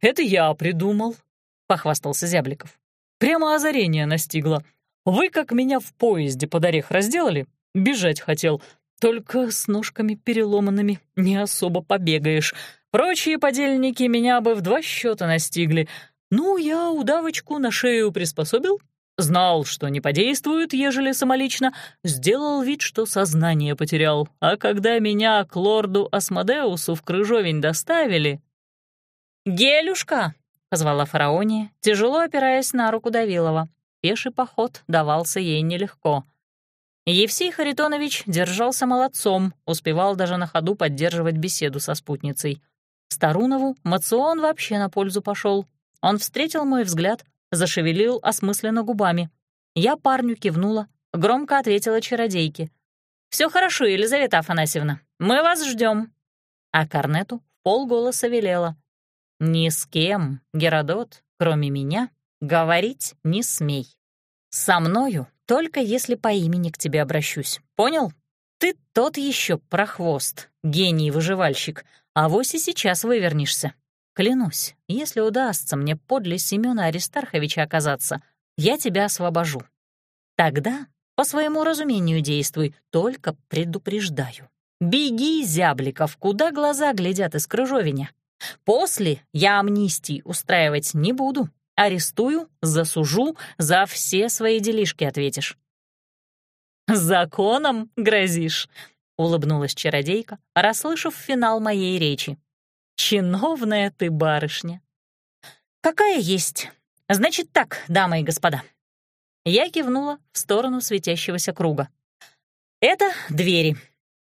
«Это я придумал», — похвастался Зябликов. «Прямо озарение настигло. Вы как меня в поезде под орех разделали? Бежать хотел. Только с ножками переломанными не особо побегаешь. Прочие подельники меня бы в два счета настигли. Ну, я удавочку на шею приспособил, Знал, что не подействует, ежели самолично, сделал вид, что сознание потерял. А когда меня к лорду Асмодеусу в Крыжовень доставили, «Гелюшка!» — позвала фараония, тяжело опираясь на руку Давилова. Пеший поход давался ей нелегко. Евсей Харитонович держался молодцом, успевал даже на ходу поддерживать беседу со спутницей. Старунову Мацион вообще на пользу пошел. Он встретил мой взгляд, зашевелил осмысленно губами. Я парню кивнула, громко ответила чародейке. «Все хорошо, Елизавета Афанасьевна, мы вас ждем. А Корнету полголоса велела. «Ни с кем, Геродот, кроме меня, говорить не смей. Со мною только если по имени к тебе обращусь. Понял? Ты тот еще прохвост, гений-выживальщик, а вось и сейчас вывернешься. Клянусь, если удастся мне подле Семёна Аристарховича оказаться, я тебя освобожу. Тогда по своему разумению действуй, только предупреждаю. Беги, зябликов, куда глаза глядят из крыжовиня. После я амнистии устраивать не буду. Арестую, засужу, за все свои делишки ответишь». «Законом грозишь?» — улыбнулась чародейка, расслышав финал моей речи. «Чиновная ты барышня». «Какая есть. Значит так, дамы и господа». Я кивнула в сторону светящегося круга. «Это двери.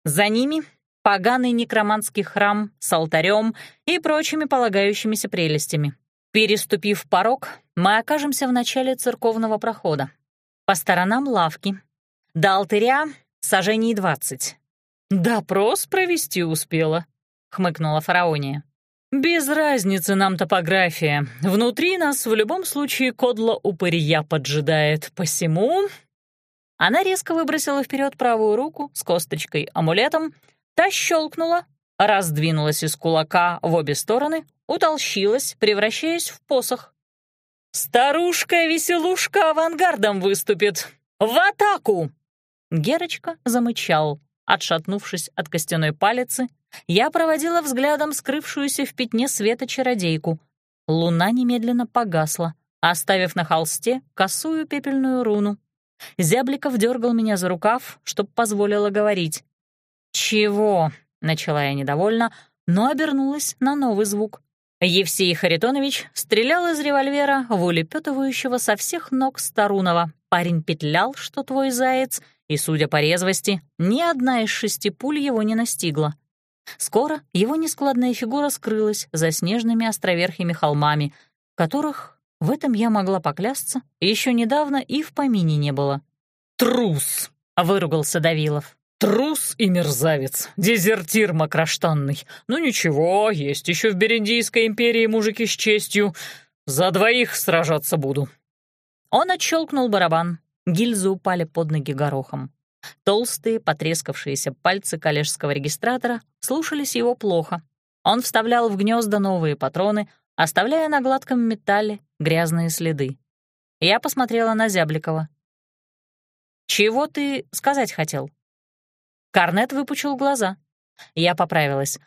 За ними поганый некроманский храм с алтарем и прочими полагающимися прелестями. Переступив порог, мы окажемся в начале церковного прохода. По сторонам лавки. До алтаря сажений двадцать. «Допрос провести успела», — хмыкнула фараония. «Без разницы нам топография. Внутри нас в любом случае кодло упырья поджидает. Посему...» Она резко выбросила вперед правую руку с косточкой-амулетом Та щелкнула, раздвинулась из кулака в обе стороны, утолщилась, превращаясь в посох. «Старушка-веселушка авангардом выступит! В атаку!» Герочка замычал. Отшатнувшись от костяной палицы, я проводила взглядом скрывшуюся в пятне света чародейку. Луна немедленно погасла, оставив на холсте косую пепельную руну. Зябликов дергал меня за рукав, чтоб позволила говорить. «Чего?» — начала я недовольно, но обернулась на новый звук. Евсей Харитонович стрелял из револьвера в улепетывающего со всех ног Старунова. Парень петлял, что твой заяц, и, судя по резвости, ни одна из шести пуль его не настигла. Скоро его нескладная фигура скрылась за снежными островерхими холмами, которых, в этом я могла поклясться, еще недавно и в помине не было. «Трус!» — выругался Давилов. Трус и мерзавец, дезертир макроштанный. Ну ничего, есть еще в Берендийской империи мужики с честью. За двоих сражаться буду». Он отщелкнул барабан. Гильзы упали под ноги горохом. Толстые, потрескавшиеся пальцы коллежского регистратора слушались его плохо. Он вставлял в гнезда новые патроны, оставляя на гладком металле грязные следы. Я посмотрела на Зябликова. «Чего ты сказать хотел?» Корнет выпучил глаза. Я поправилась.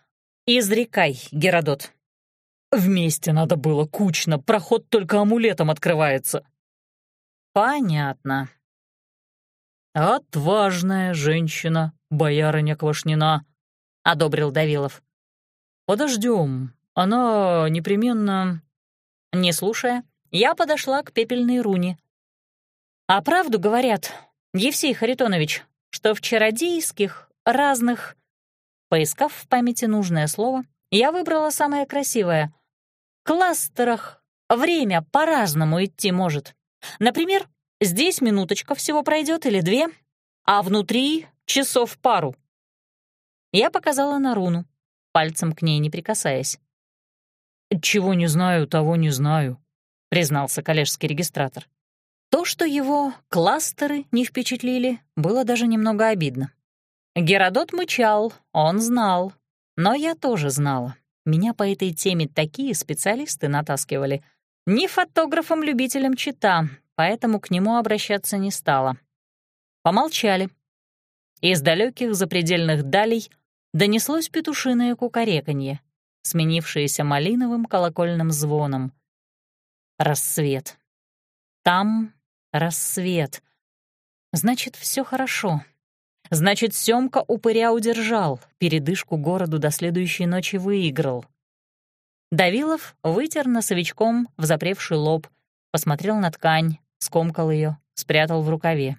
«Изрекай, Геродот». «Вместе надо было, кучно, проход только амулетом открывается». «Понятно», «Отважная женщина, боярыня Квашнина», — одобрил Давилов. «Подождем, она непременно...» Не слушая, я подошла к пепельной руне. «А правду говорят, Евсей Харитонович, что в чародейских разных...» Поискав в памяти нужное слово, я выбрала самое красивое. «Кластерах время по-разному идти может. Например, Здесь минуточка всего пройдет или две, а внутри часов пару. Я показала на руну, пальцем к ней не прикасаясь. «Чего не знаю, того не знаю», — признался коллежский регистратор. То, что его кластеры не впечатлили, было даже немного обидно. Геродот мычал, он знал, но я тоже знала. Меня по этой теме такие специалисты натаскивали. Не фотографом-любителем чита, поэтому к нему обращаться не стала. Помолчали. Из далеких запредельных далей донеслось петушиное кукареканье, сменившееся малиновым колокольным звоном. Рассвет. Там рассвет. Значит, все хорошо. Значит, Семка упыря удержал, передышку городу до следующей ночи выиграл. Давилов вытер носовичком в запревший лоб, посмотрел на ткань, скомкал ее, спрятал в рукаве.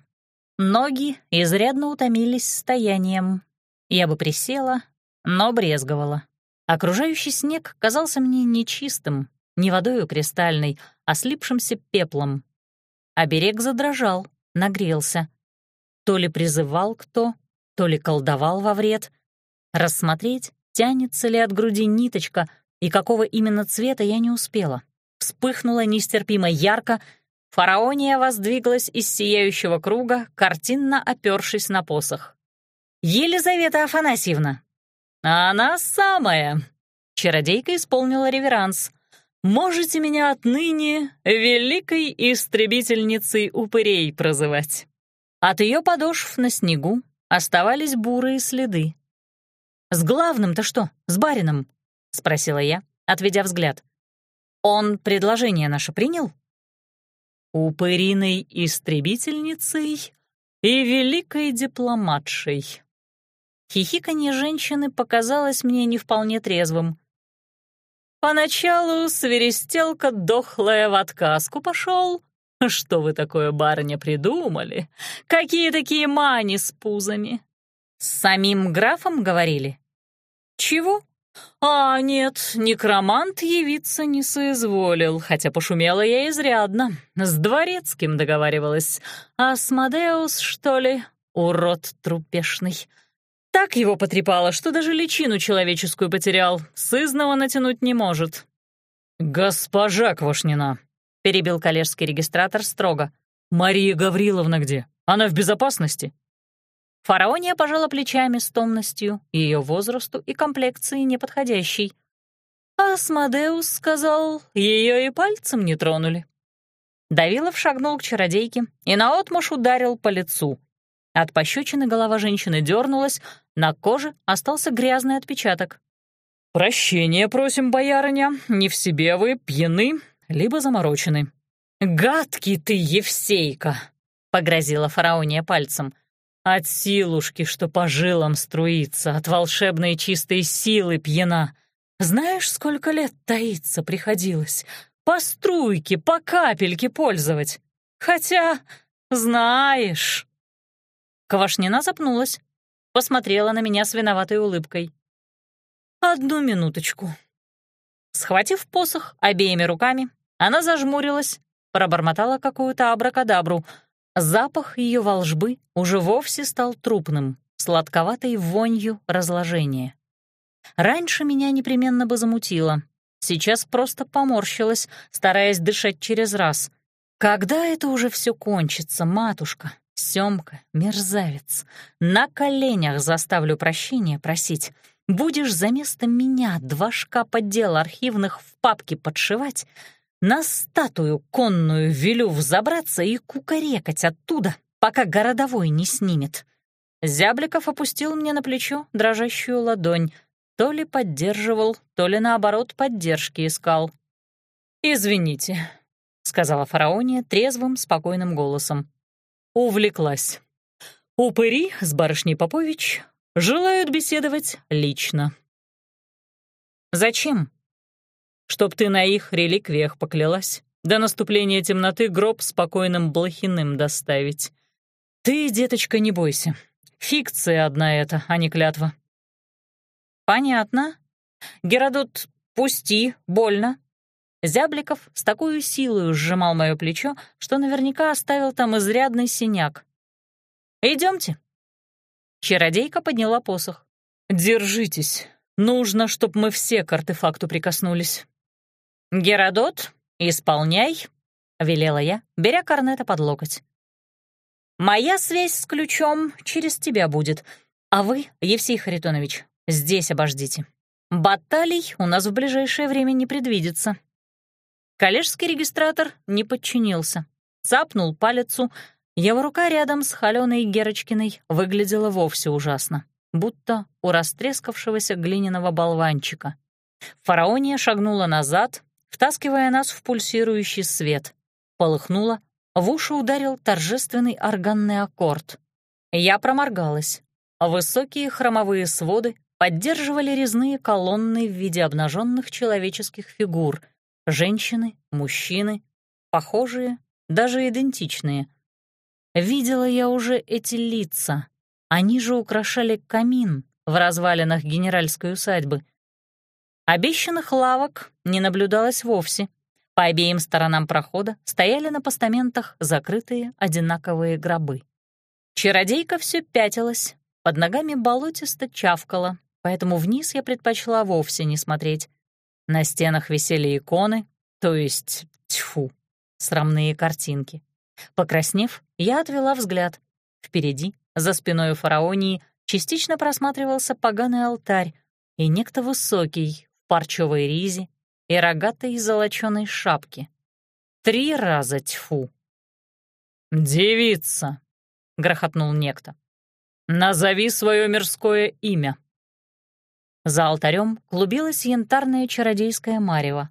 Ноги изрядно утомились стоянием. Я бы присела, но брезговала. Окружающий снег казался мне нечистым, не водою кристальной, а слипшимся пеплом. Оберег задрожал, нагрелся. То ли призывал кто, то ли колдовал во вред. Рассмотреть, тянется ли от груди ниточка и какого именно цвета я не успела. Вспыхнула нестерпимо ярко — Фараония воздвиглась из сияющего круга, картинно опёршись на посох. «Елизавета Афанасьевна!» «Она самая!» Чародейка исполнила реверанс. «Можете меня отныне великой истребительницей упырей прозывать». От ее подошв на снегу оставались бурые следы. «С главным-то что, с барином?» — спросила я, отведя взгляд. «Он предложение наше принял?» упыриной истребительницей и великой дипломатшей. Хихиканье женщины показалось мне не вполне трезвым. Поначалу свиристелка дохлая в отказку пошел. Что вы такое, барыня, придумали? Какие такие мани с пузами? С самим графом говорили? Чего? «А, нет, некромант явиться не соизволил, хотя пошумела я изрядно. С дворецким договаривалась. А Смодеус, что ли? Урод трупешный. Так его потрепало, что даже личину человеческую потерял. Сызного натянуть не может». «Госпожа Квашнина», — перебил коллежский регистратор строго. «Мария Гавриловна где? Она в безопасности?» Фараония пожала плечами с томностью, ее возрасту и комплекции неподходящей. А Асмодеус сказал, ее и пальцем не тронули. Давилов шагнул к чародейке и наотмашь ударил по лицу. От пощечины голова женщины дернулась, на коже остался грязный отпечаток. «Прощения просим, боярыня, не в себе вы, пьяны, либо заморочены». «Гадкий ты, Евсейка!» — погрозила фараония пальцем. От силушки, что по жилам струится, от волшебной чистой силы пьяна. Знаешь, сколько лет таиться приходилось? По струйке, по капельке пользовать. Хотя, знаешь...» Квашнина запнулась, посмотрела на меня с виноватой улыбкой. «Одну минуточку». Схватив посох обеими руками, она зажмурилась, пробормотала какую-то абракадабру — Запах ее волжбы уже вовсе стал трупным, сладковатой вонью разложения. Раньше меня непременно бы замутило. Сейчас просто поморщилась, стараясь дышать через раз. Когда это уже все кончится, матушка? Семка, мерзавец, на коленях заставлю прощения просить. Будешь за место меня два шкафа дел архивных в папке подшивать, на статую конную велю взобраться и кукарекать оттуда, пока городовой не снимет. Зябликов опустил мне на плечо дрожащую ладонь, то ли поддерживал, то ли, наоборот, поддержки искал. «Извините», — сказала фараония трезвым, спокойным голосом. Увлеклась. Упыри с барышней Попович желают беседовать лично. «Зачем?» «Чтоб ты на их реликвиях поклялась, до наступления темноты гроб спокойным блохиным доставить. Ты, деточка, не бойся. Фикция одна эта, а не клятва». «Понятно. Геродот, пусти, больно». Зябликов с такой силой сжимал мое плечо, что наверняка оставил там изрядный синяк. Идемте. Чародейка подняла посох. «Держитесь. Нужно, чтобы мы все к артефакту прикоснулись». «Геродот, исполняй», — велела я, беря корнета под локоть. «Моя связь с ключом через тебя будет, а вы, Евсей Харитонович, здесь обождите. Баталий у нас в ближайшее время не предвидится». Коллежский регистратор не подчинился. Цапнул палецу. Его рука рядом с холеной Герочкиной выглядела вовсе ужасно, будто у растрескавшегося глиняного болванчика. Фараония шагнула назад, втаскивая нас в пульсирующий свет. Полыхнула, в уши ударил торжественный органный аккорд. Я проморгалась. Высокие хромовые своды поддерживали резные колонны в виде обнаженных человеческих фигур — Женщины, мужчины, похожие, даже идентичные. Видела я уже эти лица. Они же украшали камин в развалинах генеральской усадьбы. Обещанных лавок не наблюдалось вовсе. По обеим сторонам прохода стояли на постаментах закрытые одинаковые гробы. Чародейка все пятилась, под ногами болотисто чавкала, поэтому вниз я предпочла вовсе не смотреть. На стенах висели иконы, то есть, тьфу, срамные картинки. Покраснев, я отвела взгляд. Впереди, за спиной у фараонии, частично просматривался поганый алтарь и некто высокий в парчевой ризе и рогатой золоченой шапке. Три раза тьфу. «Девица!» — грохотнул некто. «Назови свое мирское имя». За алтарем клубилась янтарная чародейская марево.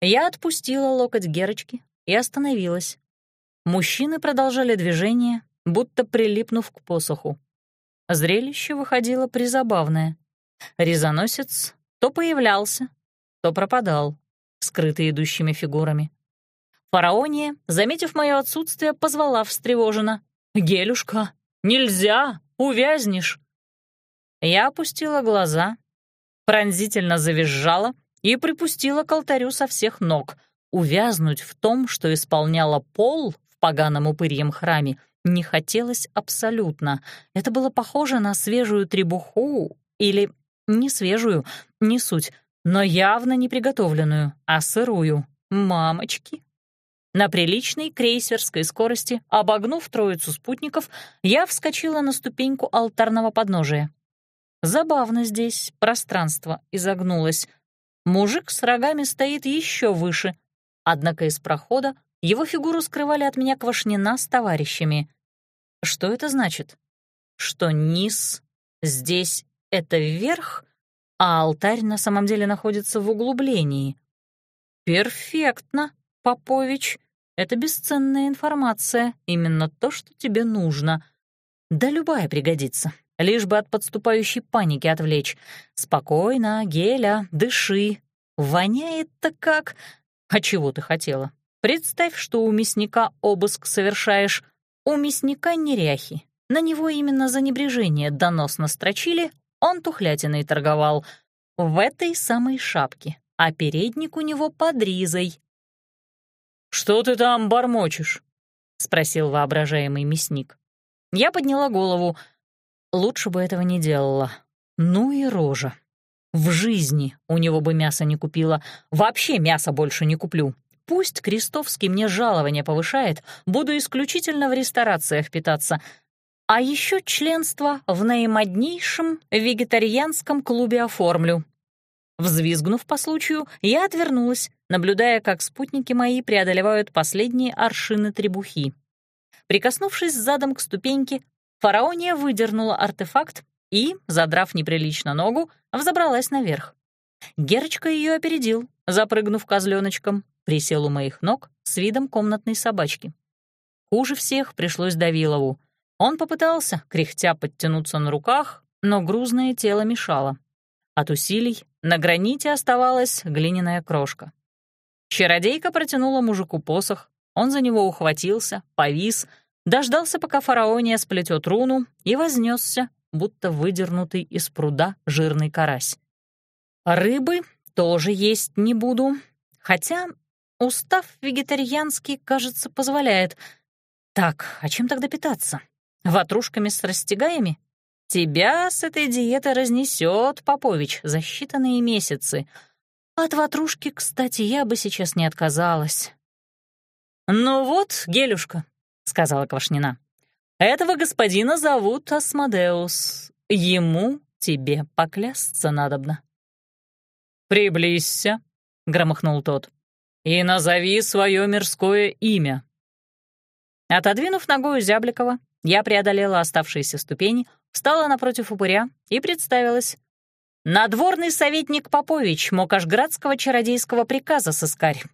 Я отпустила локоть Герочки и остановилась. Мужчины продолжали движение, будто прилипнув к посоху. Зрелище выходило призабавное. Резоносец то появлялся, то пропадал, скрытый идущими фигурами. Фараония, заметив мое отсутствие, позвала встревоженно. «Гелюшка, нельзя, увязнешь!» Я опустила глаза пронзительно завизжала и припустила к алтарю со всех ног. Увязнуть в том, что исполняла пол в поганом упырьем храме, не хотелось абсолютно. Это было похоже на свежую требуху или не свежую, не суть, но явно не приготовленную, а сырую. Мамочки! На приличной крейсерской скорости, обогнув троицу спутников, я вскочила на ступеньку алтарного подножия. Забавно здесь, пространство изогнулось. Мужик с рогами стоит еще выше, однако из прохода его фигуру скрывали от меня Квашнина с товарищами. Что это значит? Что низ здесь — это вверх, а алтарь на самом деле находится в углублении. Перфектно, Попович. Это бесценная информация, именно то, что тебе нужно. Да любая пригодится лишь бы от подступающей паники отвлечь. «Спокойно, Геля, дыши. Воняет-то как...» «А чего ты хотела? Представь, что у мясника обыск совершаешь. У мясника неряхи. На него именно за небрежение донос настрочили, он тухлятиной торговал. В этой самой шапке, а передник у него под ризой». «Что ты там бормочешь?» — спросил воображаемый мясник. Я подняла голову — Лучше бы этого не делала. Ну и рожа. В жизни у него бы мясо не купила. Вообще мясо больше не куплю. пусть Крестовский мне жалование повышает, буду исключительно в ресторациях питаться. А еще членство в наимоднейшем вегетарианском клубе оформлю. Взвизгнув по случаю, я отвернулась, наблюдая, как спутники мои преодолевают последние аршины требухи. Прикоснувшись задом к ступеньке, фараония выдернула артефакт и, задрав неприлично ногу, взобралась наверх. Герочка ее опередил, запрыгнув козленочком, присел у моих ног с видом комнатной собачки. Хуже всех пришлось Давилову. Он попытался, кряхтя, подтянуться на руках, но грузное тело мешало. От усилий на граните оставалась глиняная крошка. Чародейка протянула мужику посох, он за него ухватился, повис, дождался, пока фараония сплетет руну, и вознесся, будто выдернутый из пруда жирный карась. Рыбы тоже есть не буду, хотя устав вегетарианский, кажется, позволяет. Так, а чем тогда питаться? Ватрушками с растягаями? Тебя с этой диеты разнесет, Попович, за считанные месяцы. От ватрушки, кстати, я бы сейчас не отказалась. «Ну вот, Гелюшка», — сказала Квашнина, — «этого господина зовут Асмодеус. Ему тебе поклясться надобно». «Приблизься», — громыхнул тот, — «и назови свое мирское имя». Отодвинув ногою Зябликова, я преодолела оставшиеся ступени, встала напротив упыря и представилась. «Надворный советник Попович, Мокашградского чародейского приказа сыскарь.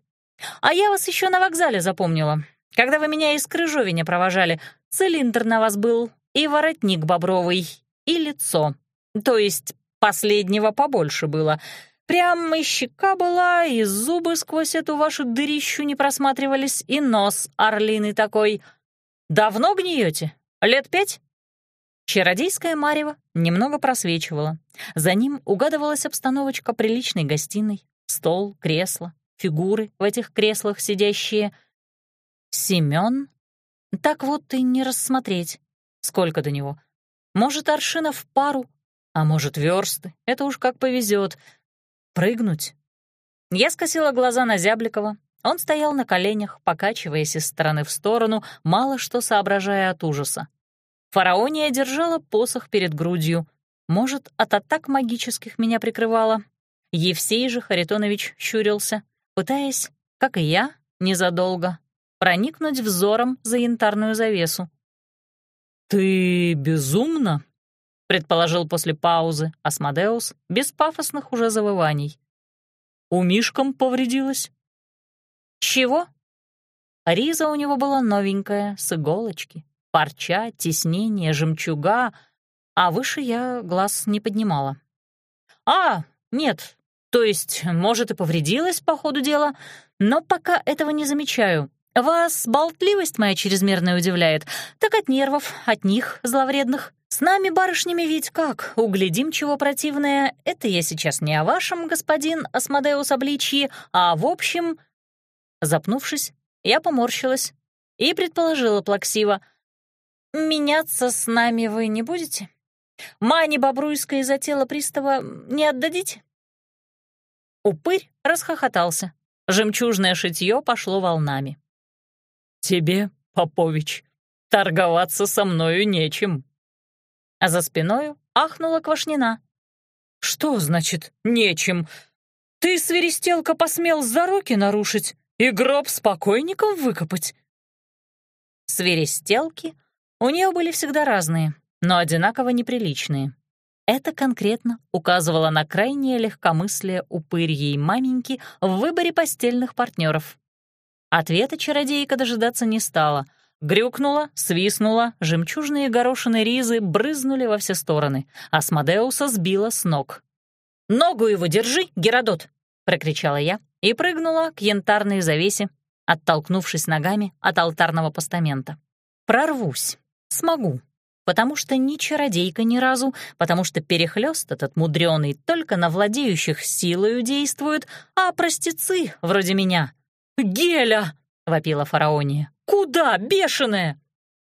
А я вас еще на вокзале запомнила. Когда вы меня из Крыжовиня провожали, цилиндр на вас был, и воротник бобровый, и лицо. То есть последнего побольше было. Прям и щека была, и зубы сквозь эту вашу дырищу не просматривались, и нос орлиный такой. Давно гниете? Лет пять?» Чародейская марево немного просвечивала. За ним угадывалась обстановочка приличной гостиной, стол, кресло, фигуры в этих креслах сидящие. Семён? Так вот и не рассмотреть. Сколько до него? Может, аршина в пару, а может, версты. Это уж как повезет. Прыгнуть? Я скосила глаза на Зябликова. Он стоял на коленях, покачиваясь из стороны в сторону, мало что соображая от ужаса. Фараония держала посох перед грудью. Может, от атак магических меня прикрывала. Евсей же Харитонович щурился, пытаясь, как и я, незадолго, проникнуть взором за янтарную завесу. «Ты безумна?» — предположил после паузы Асмодеус, без пафосных уже завываний. «У Мишкам повредилась?» «Чего?» Риза у него была новенькая, с иголочки, парча, тиснение, жемчуга, а выше я глаз не поднимала. «А, нет, то есть, может, и повредилась по ходу дела, но пока этого не замечаю. Вас болтливость моя чрезмерная удивляет, так от нервов, от них, зловредных. С нами, барышнями, ведь как, углядим чего противное, это я сейчас не о вашем, господин Асмодеус обличье, а в общем...» Запнувшись, я поморщилась и предположила плаксиво — «Меняться с нами вы не будете? Мане Бобруйской из-за тела пристава не отдадите?» Упырь расхохотался. Жемчужное шитье пошло волнами. «Тебе, Попович, торговаться со мною нечем». А за спиною ахнула Квашнина. «Что значит «нечем»? Ты, свиристелка, посмел за руки нарушить и гроб с покойником выкопать?» Свиристелки у нее были всегда разные, но одинаково неприличные. Это конкретно указывало на крайнее легкомыслие упырьей маменьки в выборе постельных партнеров. Ответа чародейка дожидаться не стала. Грюкнула, свистнула, жемчужные горошины ризы брызнули во все стороны. Асмодеуса сбила с ног. «Ногу его держи, Геродот!» — прокричала я и прыгнула к янтарной завесе, оттолкнувшись ногами от алтарного постамента. «Прорвусь!» Смогу. Потому что ни чародейка ни разу, потому что перехлёст этот мудрёный только на владеющих силою действует, а простецы вроде меня. «Геля!» — вопила фараония. «Куда, бешеная?»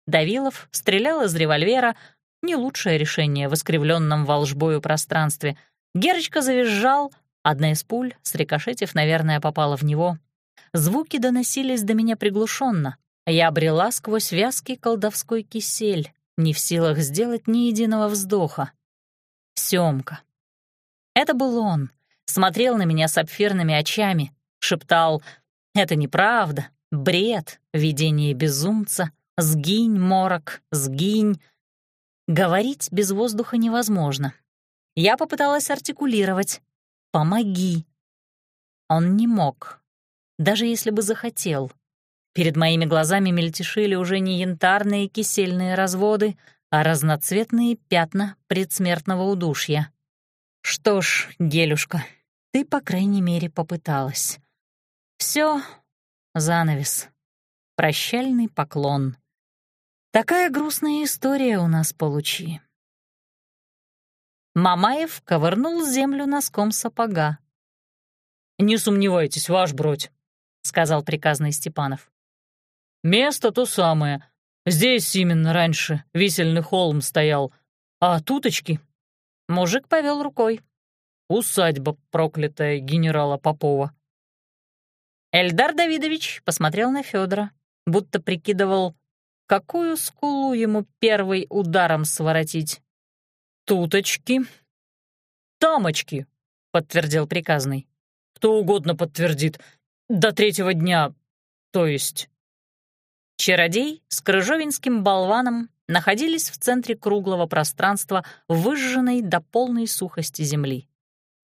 Давилов стрелял из револьвера, не лучшее решение в искривленном волжбою пространстве. Герочка завизжал, одна из пуль, срикошетив, наверное, попала в него. Звуки доносились до меня приглушенно. Я обрела сквозь вязкий колдовской кисель, не в силах сделать ни единого вздоха. Сёмка. Это был он. Смотрел на меня сапфирными очами, шептал «Это неправда, бред, видение безумца, сгинь, морок, сгинь». Говорить без воздуха невозможно. Я попыталась артикулировать «Помоги». Он не мог, даже если бы захотел. Перед моими глазами мельтешили уже не янтарные кисельные разводы, а разноцветные пятна предсмертного удушья. Что ж, Гелюшка, ты, по крайней мере, попыталась. Все, занавес. Прощальный поклон. Такая грустная история у нас получи. Мамаев ковырнул землю носком сапога. «Не сомневайтесь, ваш бродь», — сказал приказный Степанов. «Место то самое. Здесь именно раньше висельный холм стоял, а туточки...» Мужик повел рукой. «Усадьба проклятая генерала Попова». Эльдар Давидович посмотрел на Федора, будто прикидывал, какую скулу ему первый ударом своротить. «Туточки?» «Тамочки», — подтвердил приказный. «Кто угодно подтвердит. До третьего дня, то есть». Чародей с крыжовинским болваном находились в центре круглого пространства, выжженной до полной сухости земли.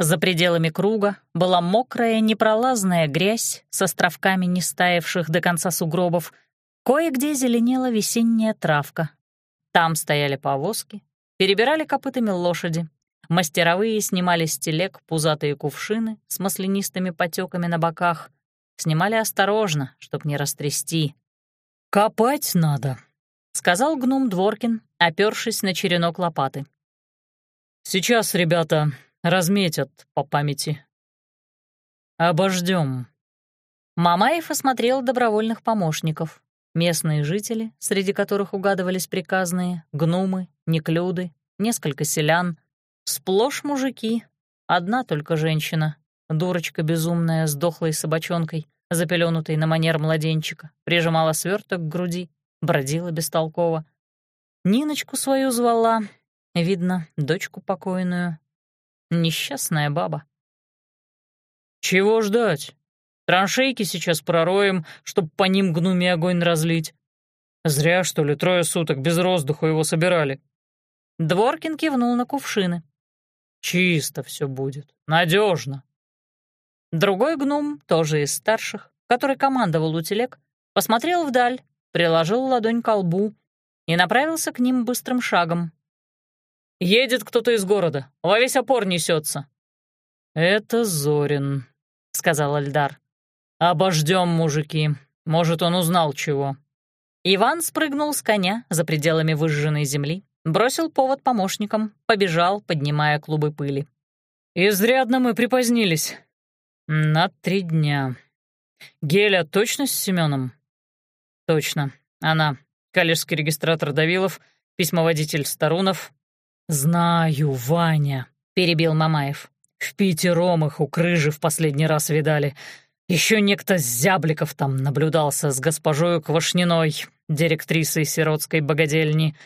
За пределами круга была мокрая непролазная грязь с островками нестаявших до конца сугробов, кое-где зеленела весенняя травка. Там стояли повозки, Перебирали копытами лошади. Мастеровые снимали с телег пузатые кувшины с маслянистыми потеками на боках. Снимали осторожно, чтоб не растрясти. «Копать надо», — сказал гном Дворкин, опёршись на черенок лопаты. «Сейчас ребята разметят по памяти. Обождем. Мамаев осмотрел добровольных помощников. Местные жители, среди которых угадывались приказные, гнумы, неклюды, несколько селян, сплошь мужики, одна только женщина, дурочка безумная с дохлой собачонкой, запеленутой на манер младенчика, прижимала сверток к груди, бродила бестолково. Ниночку свою звала, видно, дочку покойную. Несчастная баба. «Чего ждать? Траншейки сейчас пророем, чтоб по ним гнуми огонь разлить. Зря, что ли, трое суток без воздуха его собирали. Дворкин кивнул на кувшины. Чисто все будет, надежно. Другой гном, тоже из старших, который командовал у телег, посмотрел вдаль, приложил ладонь к лбу и направился к ним быстрым шагом. «Едет кто-то из города, во весь опор несется. «Это Зорин», — сказал Альдар. «Обождем, мужики. Может, он узнал чего». Иван спрыгнул с коня за пределами выжженной земли, бросил повод помощникам, побежал, поднимая клубы пыли. «Изрядно мы припозднились. На три дня. Геля точно с Семеном?» «Точно. Она. Калежский регистратор Давилов, письмоводитель Старунов». «Знаю, Ваня», — перебил Мамаев. «В пятером их у крыжи в последний раз видали. Еще некто Зябликов там наблюдался с госпожою Квашниной, директрисой сиротской богадельни.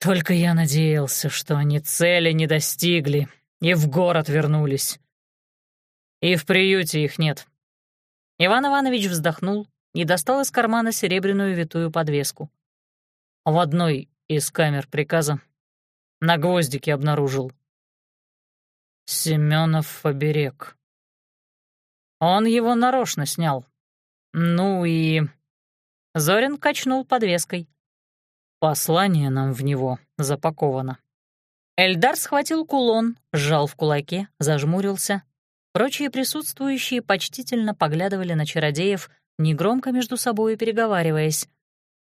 Только я надеялся, что они цели не достигли и в город вернулись. И в приюте их нет. Иван Иванович вздохнул и достал из кармана серебряную витую подвеску. В одной из камер приказа на гвоздике обнаружил. Семенов оберег. Он его нарочно снял. Ну и... Зорин качнул подвеской. Послание нам в него запаковано. Эльдар схватил кулон, сжал в кулаке, зажмурился. Прочие присутствующие почтительно поглядывали на чародеев, негромко между собой переговариваясь.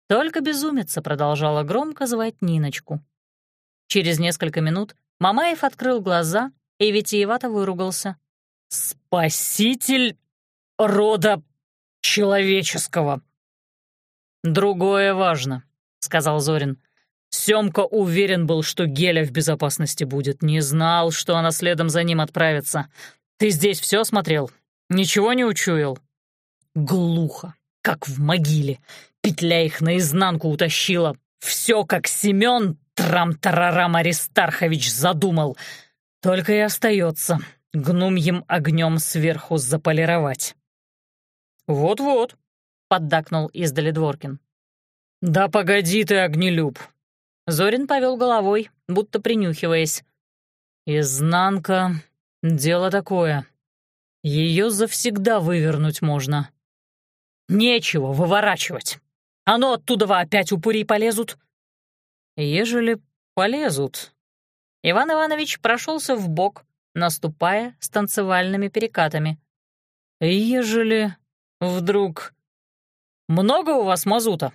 Только безумица продолжала громко звать Ниночку. Через несколько минут Мамаев открыл глаза и витиевато выругался. «Спаситель рода человеческого!» «Другое важно», — сказал Зорин. Семка уверен был, что Геля в безопасности будет. Не знал, что она следом за ним отправится. Ты здесь все смотрел? Ничего не учуял?» Глухо, как в могиле. Петля их наизнанку утащила. Все, как Семен Трам-тарарам Аристархович задумал. Только и остается гнумьим огнем сверху заполировать. «Вот-вот», — поддакнул издали Дворкин. «Да погоди ты, огнелюб!» Зорин повел головой, будто принюхиваясь. «Изнанка — дело такое. Ее завсегда вывернуть можно. Нечего выворачивать. Оно оттуда опять упыри полезут. Ежели полезут...» Иван Иванович прошелся в бок, наступая с танцевальными перекатами. «Ежели вдруг... Много у вас мазута?»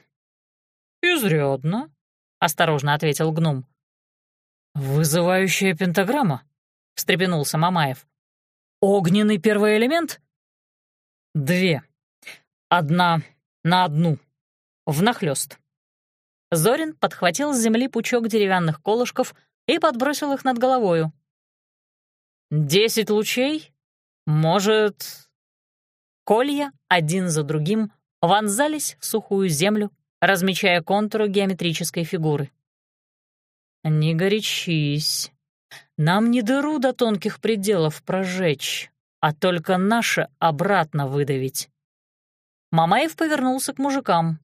«Изрядно», — осторожно ответил гном. «Вызывающая пентаграмма?» — встрепенулся Мамаев. «Огненный первый элемент?» «Две. Одна на одну. Внахлёст». Зорин подхватил с земли пучок деревянных колышков и подбросил их над головою. «Десять лучей? Может...» Колья один за другим вонзались в сухую землю, размечая контуры геометрической фигуры. «Не горячись. Нам не дыру до тонких пределов прожечь, а только наше обратно выдавить». Мамаев повернулся к мужикам.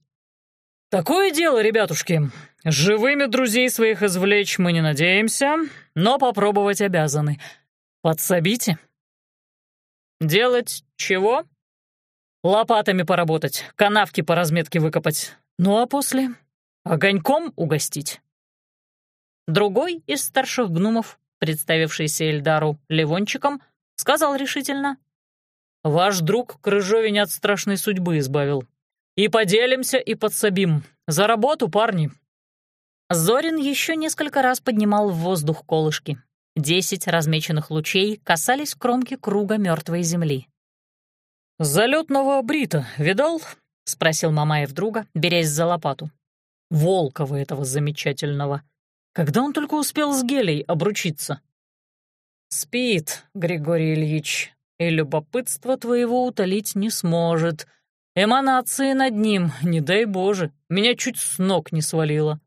«Такое дело, ребятушки. Живыми друзей своих извлечь мы не надеемся, но попробовать обязаны. Подсобите». «Делать чего?» «Лопатами поработать, канавки по разметке выкопать. Ну а после — огоньком угостить». Другой из старших гнумов, представившийся Эльдару Ливончиком, сказал решительно. «Ваш друг Крыжовень от страшной судьбы избавил. И поделимся, и подсобим. За работу, парни!» Зорин еще несколько раз поднимал в воздух колышки. Десять размеченных лучей касались кромки круга мертвой земли. «Залетного брита видал?» — спросил Мамаев друга, берясь за лопату. «Волкова этого замечательного. Когда он только успел с Гелей обручиться?» «Спит, Григорий Ильич, и любопытство твоего утолить не сможет», Эманации над ним, не дай Боже, меня чуть с ног не свалило.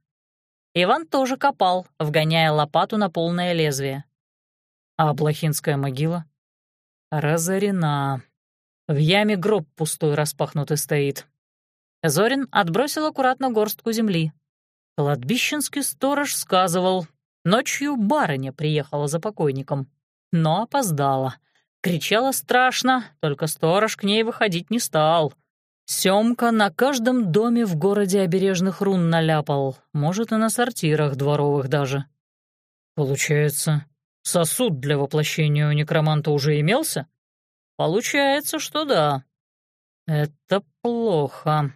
Иван тоже копал, вгоняя лопату на полное лезвие. А Блохинская могила? Разорена. В яме гроб пустой распахнутый стоит. Зорин отбросил аккуратно горстку земли. Кладбищенский сторож сказывал, ночью барыня приехала за покойником, но опоздала. Кричала страшно, только сторож к ней выходить не стал. Семка на каждом доме в городе обережных рун наляпал, может, и на сортирах дворовых даже. Получается, сосуд для воплощения у некроманта уже имелся? Получается, что да. Это плохо.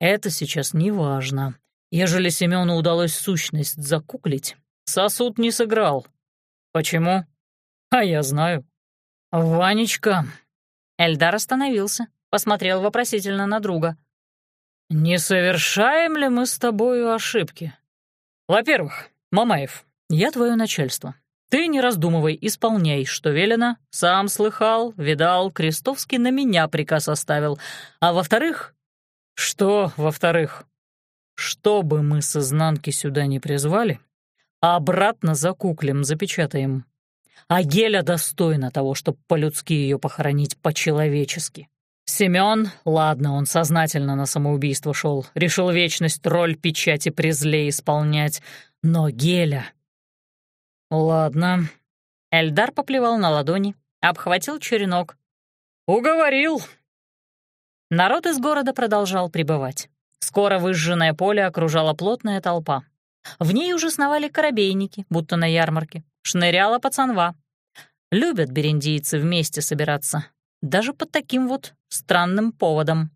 Это сейчас не важно. Ежели Семену удалось сущность закуклить, сосуд не сыграл. Почему? А я знаю. Ванечка. Эльдар остановился, посмотрел вопросительно на друга. «Не совершаем ли мы с тобою ошибки? Во-первых, Мамаев, я твое начальство. Ты, не раздумывай, исполняй, что велено. Сам слыхал, видал, Крестовский на меня приказ оставил. А во-вторых...» «Что во-вторых?» «Что бы мы с изнанки сюда не призвали, а обратно за куклем запечатаем. А Геля достойна того, чтобы по-людски ее похоронить по-человечески. Семён, ладно, он сознательно на самоубийство шел, решил вечность роль печати презле исполнять, но Геля... Ладно. Эльдар поплевал на ладони, обхватил черенок. Уговорил. Народ из города продолжал прибывать. Скоро выжженное поле окружала плотная толпа. В ней уже сновали корабейники, будто на ярмарке. Шныряла пацанва. Любят берендийцы вместе собираться, даже под таким вот странным поводом.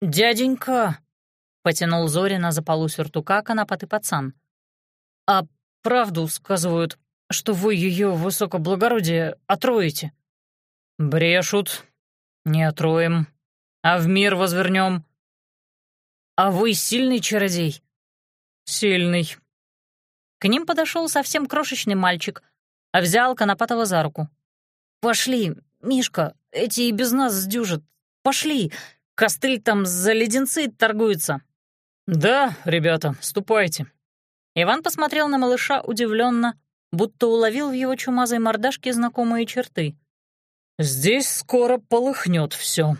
«Дяденька!» — потянул Зорина за полу сюртука конопатый пацан. «А правду сказывают, что вы ее высокоблагородие отроете?» «Брешут. Не отроем. А в мир возвернем». «А вы сильный чародей?» «Сильный». К ним подошел совсем крошечный мальчик, а взял Конопатова за руку. «Пошли, Мишка, эти и без нас сдюжат. Пошли, костыль там за леденцы торгуется». «Да, ребята, ступайте». Иван посмотрел на малыша удивленно, будто уловил в его чумазой мордашке знакомые черты. «Здесь скоро полыхнет все.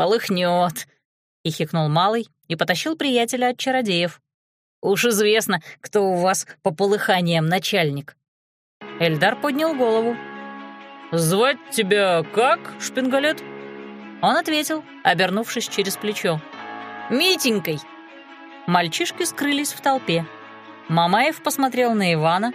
«Полыхнет», — хихикнул малый и потащил приятеля от чародеев. «Уж известно, кто у вас по полыханиям начальник». Эльдар поднял голову. «Звать тебя как, Шпингалет?» Он ответил, обернувшись через плечо. «Митенькой!» Мальчишки скрылись в толпе. Мамаев посмотрел на Ивана,